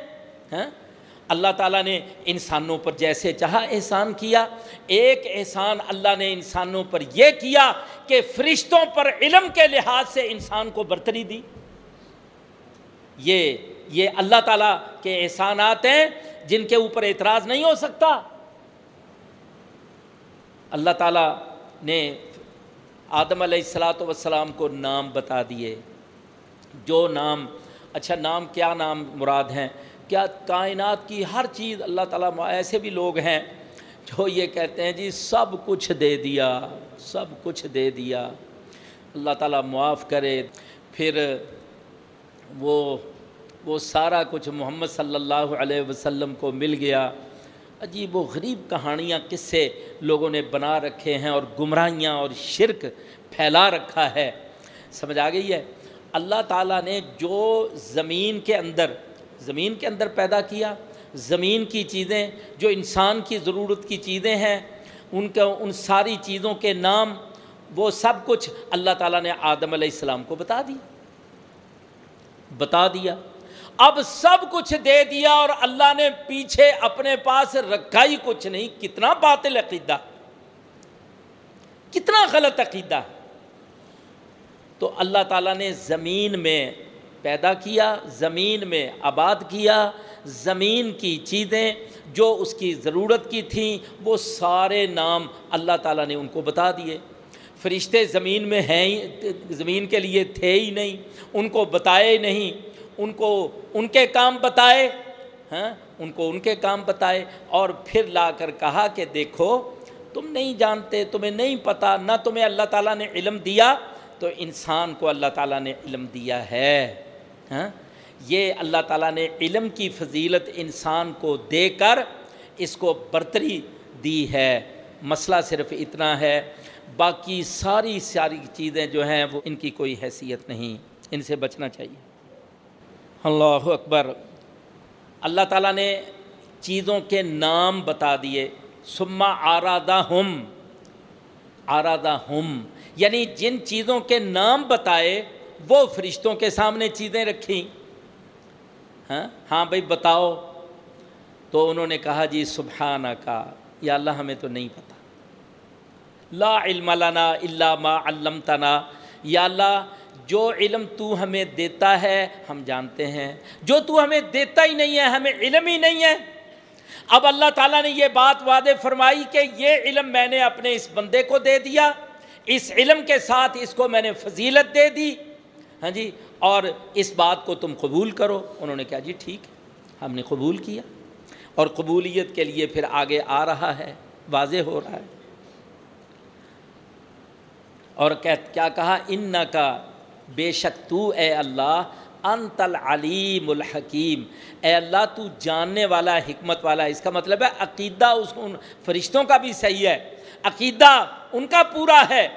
ہاں؟ اللہ تعالیٰ نے انسانوں پر جیسے چاہا احسان کیا، ایک احسان اللہ نے انسانوں پر یہ کیا کہ فرشتوں پر علم کے لحاظ سے انسان کو برتری دی۔ یہ یہ اللہ تعالیٰ کے احسانات ہیں جن کے اوپر اعتراض نہیں ہو سکتا۔ اللہ تعالیٰ نے آدم علیہ السلاۃ وسلام کو نام بتا دیے۔ جو نام اچھا نام، کیا نام مراد ہیں؟ کیا کائنات کی ہر چیز اللہ تعالیٰ ایسے بھی لوگ ہیں جو یہ کہتے ہیں جی سب کچھ دے دیا، سب کچھ دے دیا۔ اللہ تعالیٰ معاف کرے۔ پھر وہ وہ سارا کچھ محمد صلی اللہ علیہ وسلم کو مل گیا۔ عجیب و غریب کہانیاں کس سے لوگوں نے بنا رکھے ہیں اور گمراہیاں اور شرک پھیلا رکھا ہے۔ سمجھ آ گئی ہے؟ اللہ تعالیٰ نے جو زمین کے اندر زمین کے اندر پیدا کیا، زمین کی چیزیں جو انسان کی ضرورت کی چیزیں ہیں، ان کا، ان ساری چیزوں کے نام، وہ سب کچھ اللہ تعالیٰ نے آدم علیہ السلام کو بتا دیا۔ بتا دیا۔ اب سب کچھ دے دیا اور اللہ نے پیچھے اپنے پاس رکھا ہی کچھ نہیں، کتنا باطل عقیدہ۔ کتنا غلط عقیدہ۔ تو اللہ تعالیٰ نے زمین میں پیدا کیا، زمین میں آباد کیا، زمین کی چیزیں جو اس کی ضرورت کی تھیں، وہ سارے نام اللہ تعالیٰ نے ان کو بتا دیے۔ فرشتے زمین میں ہیں ہی، زمین کے لیے تھے ہی نہیں، ان کو بتائے نہیں، ان کو ان کے کام بتائے ہاں ان کو ان کے کام بتائے۔ اور پھر لا کر کہا کہ دیکھو، تم نہیں جانتے، تمہیں نہیں پتہ نہ تمہیں اللہ تعالیٰ نے علم دیا، تو انسان کو اللہ تعالیٰ نے علم دیا ہے۔ ہاں؟ یہ اللہ تعالیٰ نے علم کی فضیلت انسان کو دے کر اس کو برتری دی ہے۔ مسئلہ صرف اتنا ہے، باقی ساری ساری چیزیں جو ہیں وہ ان کی کوئی حیثیت نہیں، ان سے بچنا چاہیے۔ اللہ اکبر۔ اللہ تعالیٰ نے چیزوں کے نام بتا دیے۔ سما آرادہ ہم آرادہ ہم یعنی جن چیزوں کے نام بتائے وہ فرشتوں کے سامنے چیزیں رکھیں۔ ہاں؟ ہاں بھائی، بتاؤ۔ تو انہوں نے کہا جی سبحانہ کا یا اللہ، ہمیں تو نہیں پتہ لا علم لنا الا ما علمتنا۔ یا اللہ، جو علم تو ہمیں دیتا ہے، ہم جانتے ہیں۔ جو تو ہمیں دیتا ہی نہیں ہے، ہمیں علم ہی نہیں ہے۔ اب اللہ تعالیٰ نے یہ بات وعدے فرمائی کہ یہ علم میں نے اپنے اس بندے کو دے دیا۔ اس علم کے ساتھ اس کو میں نے فضیلت دے دی۔ ہاں جی؟ اور اس بات کو تم قبول کرو۔ انہوں نے کہا جی ٹھیک ہے، ہم نے قبول کیا۔ اور قبولیت کے لیے پھر آگے آ رہا ہے، واضح ہو رہا ہے۔ اور کیا کہا؟ ان کا بے شک تو اے اللہ، انت العلیم الحکیم۔ اے اللہ، تو جاننے والا، حکمت والا۔ اس کا مطلب ہے، عقیدہ اس ان فرشتوں کا بھی صحیح ہے۔ عقیدہ ان کا پورا ہے۔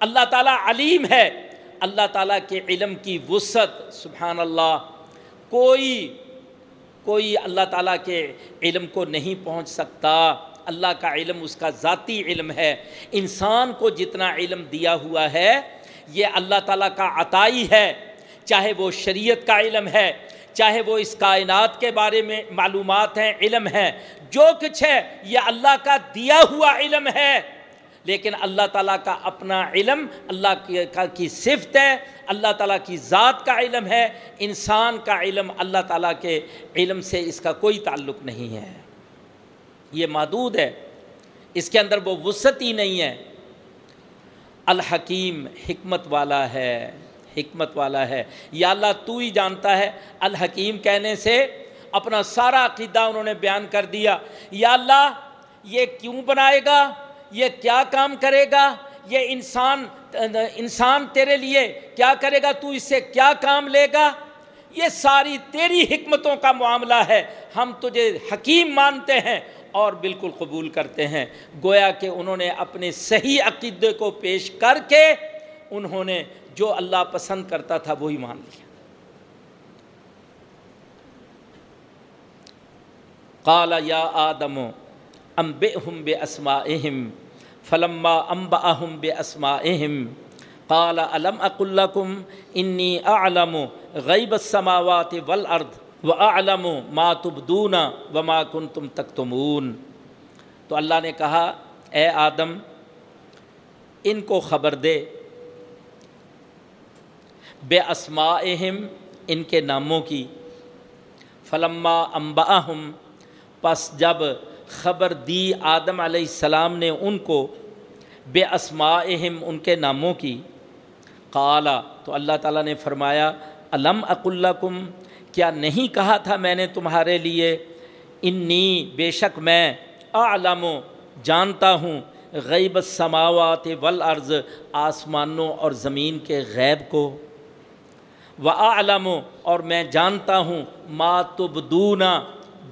اللہ تعالیٰ علیم ہے۔ اللہ تعالیٰ کے علم کی وسعت، سبحان اللہ، کوئی کوئی اللہ تعالیٰ کے علم کو نہیں پہنچ سکتا۔ اللہ کا علم اس کا ذاتی علم ہے۔ انسان کو جتنا علم دیا ہوا ہے، یہ اللہ تعالیٰ کا عطائی ہے۔ چاہے وہ شریعت کا علم ہے، چاہے وہ اس کائنات کے بارے میں معلومات ہیں، علم ہے جو کچھ ہے، یہ اللہ کا دیا ہوا علم ہے۔ لیکن اللہ تعالیٰ کا اپنا علم، اللہ کی صفت ہے، اللہ تعالیٰ کی ذات کا علم ہے، انسان کا علم اللہ تعالیٰ کے علم سے اس کا کوئی تعلق نہیں ہے۔ یہ محدود ہے۔ اس کے اندر وہ وسعت ہی نہیں ہے۔ الحکیم حکمت والا ہے، حکمت والا ہے۔ یا اللہ تو ہی جانتا ہے الحکیم کہنے سے اپنا سارا عقیدہ انہوں نے بیان کر دیا۔ یا اللہ یہ کیوں بنائے گا؟ یہ کیا کام کرے گا؟ یہ انسان انسان تیرے لیے کیا کرے گا؟ تو اس سے کیا کام لے گا؟ یہ ساری تیری حکمتوں کا معاملہ ہے۔ ہم تجھے حکیم مانتے ہیں اور بالکل قبول کرتے ہیں۔ گویا کہ انہوں نے اپنے صحیح عقیدے کو پیش کر کے انہوں نے جو اللہ پسند کرتا تھا وہی مان لیا۔ کالا یا آدم ام بے ہم بے اسما اہم فلما امب اہم بے اسما اہم کالا علم اک الکم انی علم غیب السماوات والارض و علم ما تبدون و ما کن تم تک تو اللہ نے کہا، اے آدم، ان کو خبر دے بے اسماءہم ان کے ناموں کی۔ فلما امباہم پس جب خبر دی آدم علیہ السلام نے ان کو بے اسماءہم ان کے ناموں کی۔ قالا، تو اللہ تعالیٰ نے فرمایا علم اقلکم کیا نہیں کہا تھا میں نے تمہارے لیے؟ انی، بے شک میں اعلم، جانتا ہوں، غیب السماوات والارض، آسمانوں اور زمین کے غیب کو۔ و اعلم اور میں جانتا ہوں، ما تبدونا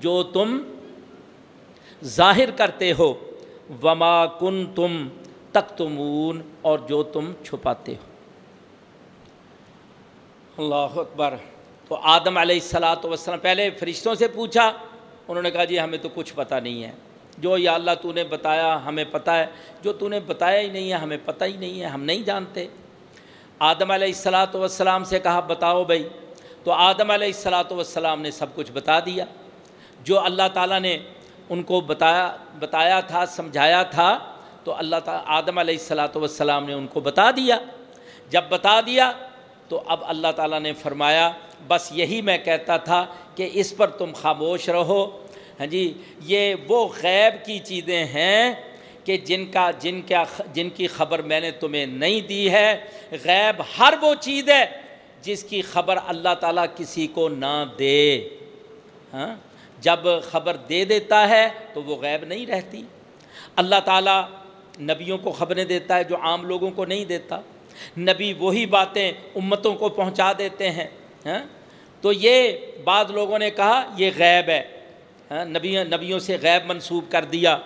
جو تم ظاہر کرتے ہو۔ وما کن تم تختمون اور جو تم چھپاتے ہو۔ اللہ اکبر۔ تو آدم علیہ السلاۃ وسلم پہلے فرشتوں سے پوچھا، انہوں نے کہا جی ہمیں تو کچھ پتہ نہیں ہے۔ جو یا اللہ تو نے بتایا، ہمیں پتہ ہے۔ جو تو نے بتایا ہی نہیں ہے، ہمیں پتہ ہی نہیں ہے، ہم نہیں جانتے۔ آدم علیہ السلاۃ والسلام سے کہا، بتاؤ بھائی۔ تو آدم علیہ السلاۃ والسلام نے سب کچھ بتا دیا۔ جو اللہ تعالیٰ نے ان کو بتایا بتایا تھا، سمجھایا تھا، تو اللہ تعالیٰ آدم علیہ السلاۃ والسلام نے ان کو بتا دیا۔ جب بتا دیا، تو اب اللہ تعالیٰ نے فرمایا، بس یہی میں کہتا تھا کہ اس پر تم خاموش رہو۔ ہاں جی یہ وہ غیب کی چیزیں ہیں کہ جن کا جن کا جن کی خبر میں نے تمہیں نہیں دی ہے۔ غیب ہر وہ چیز ہے جس کی خبر اللہ تعالیٰ کسی کو نہ دے۔ ہاں؟ جب خبر دے دیتا ہے تو وہ غیب نہیں رہتی۔ اللہ تعالیٰ نبیوں کو خبریں دیتا ہے جو عام لوگوں کو نہیں دیتا۔ نبی وہی باتیں امتوں کو پہنچا دیتے ہیں ہاں؟ تو یہ بعض لوگوں نے کہا یہ غیب ہے ہاں؟ نبی نبیوں سے غیب منسوب کر دیا۔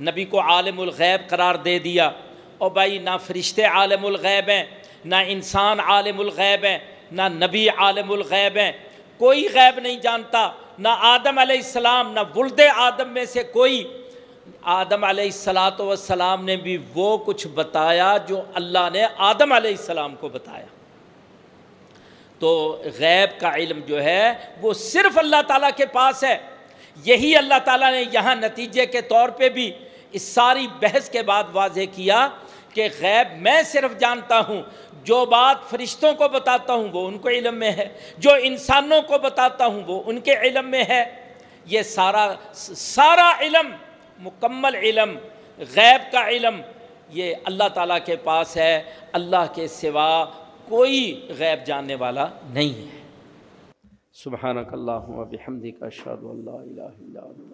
نبی کو عالم الغیب قرار دے دیا۔ اور بھائی، نہ فرشتے عالم الغیب ہیں، نہ انسان عالم الغیب ہیں، نہ نبی عالم الغیب ہیں۔ کوئی غیب نہیں جانتا۔ نہ آدم علیہ السلام، نہ ولد آدم میں سے کوئی۔ آدم علیہ السلاۃ والسلام نے بھی وہ کچھ بتایا جو اللہ نے آدم علیہ السلام کو بتایا۔ تو غیب کا علم جو ہے، وہ صرف اللہ تعالیٰ کے پاس ہے۔ یہی اللہ تعالیٰ نے یہاں نتیجے کے طور پہ بھی اس ساری بحث کے بعد واضح کیا کہ غیب میں صرف جانتا ہوں جو بات فرشتوں کو بتاتا ہوں وہ ان کو علم میں ہے، جو انسانوں کو بتاتا ہوں وہ ان کے علم میں ہے۔ یہ سارا سارا علم، مکمل علم، غیب کا علم، یہ اللہ تعالیٰ کے پاس ہے۔ اللہ کے سوا کوئی غیب جاننے والا نہیں ہے۔ سبحانک اللہ و بحمدک اشہد اللہ الہ الا اللہ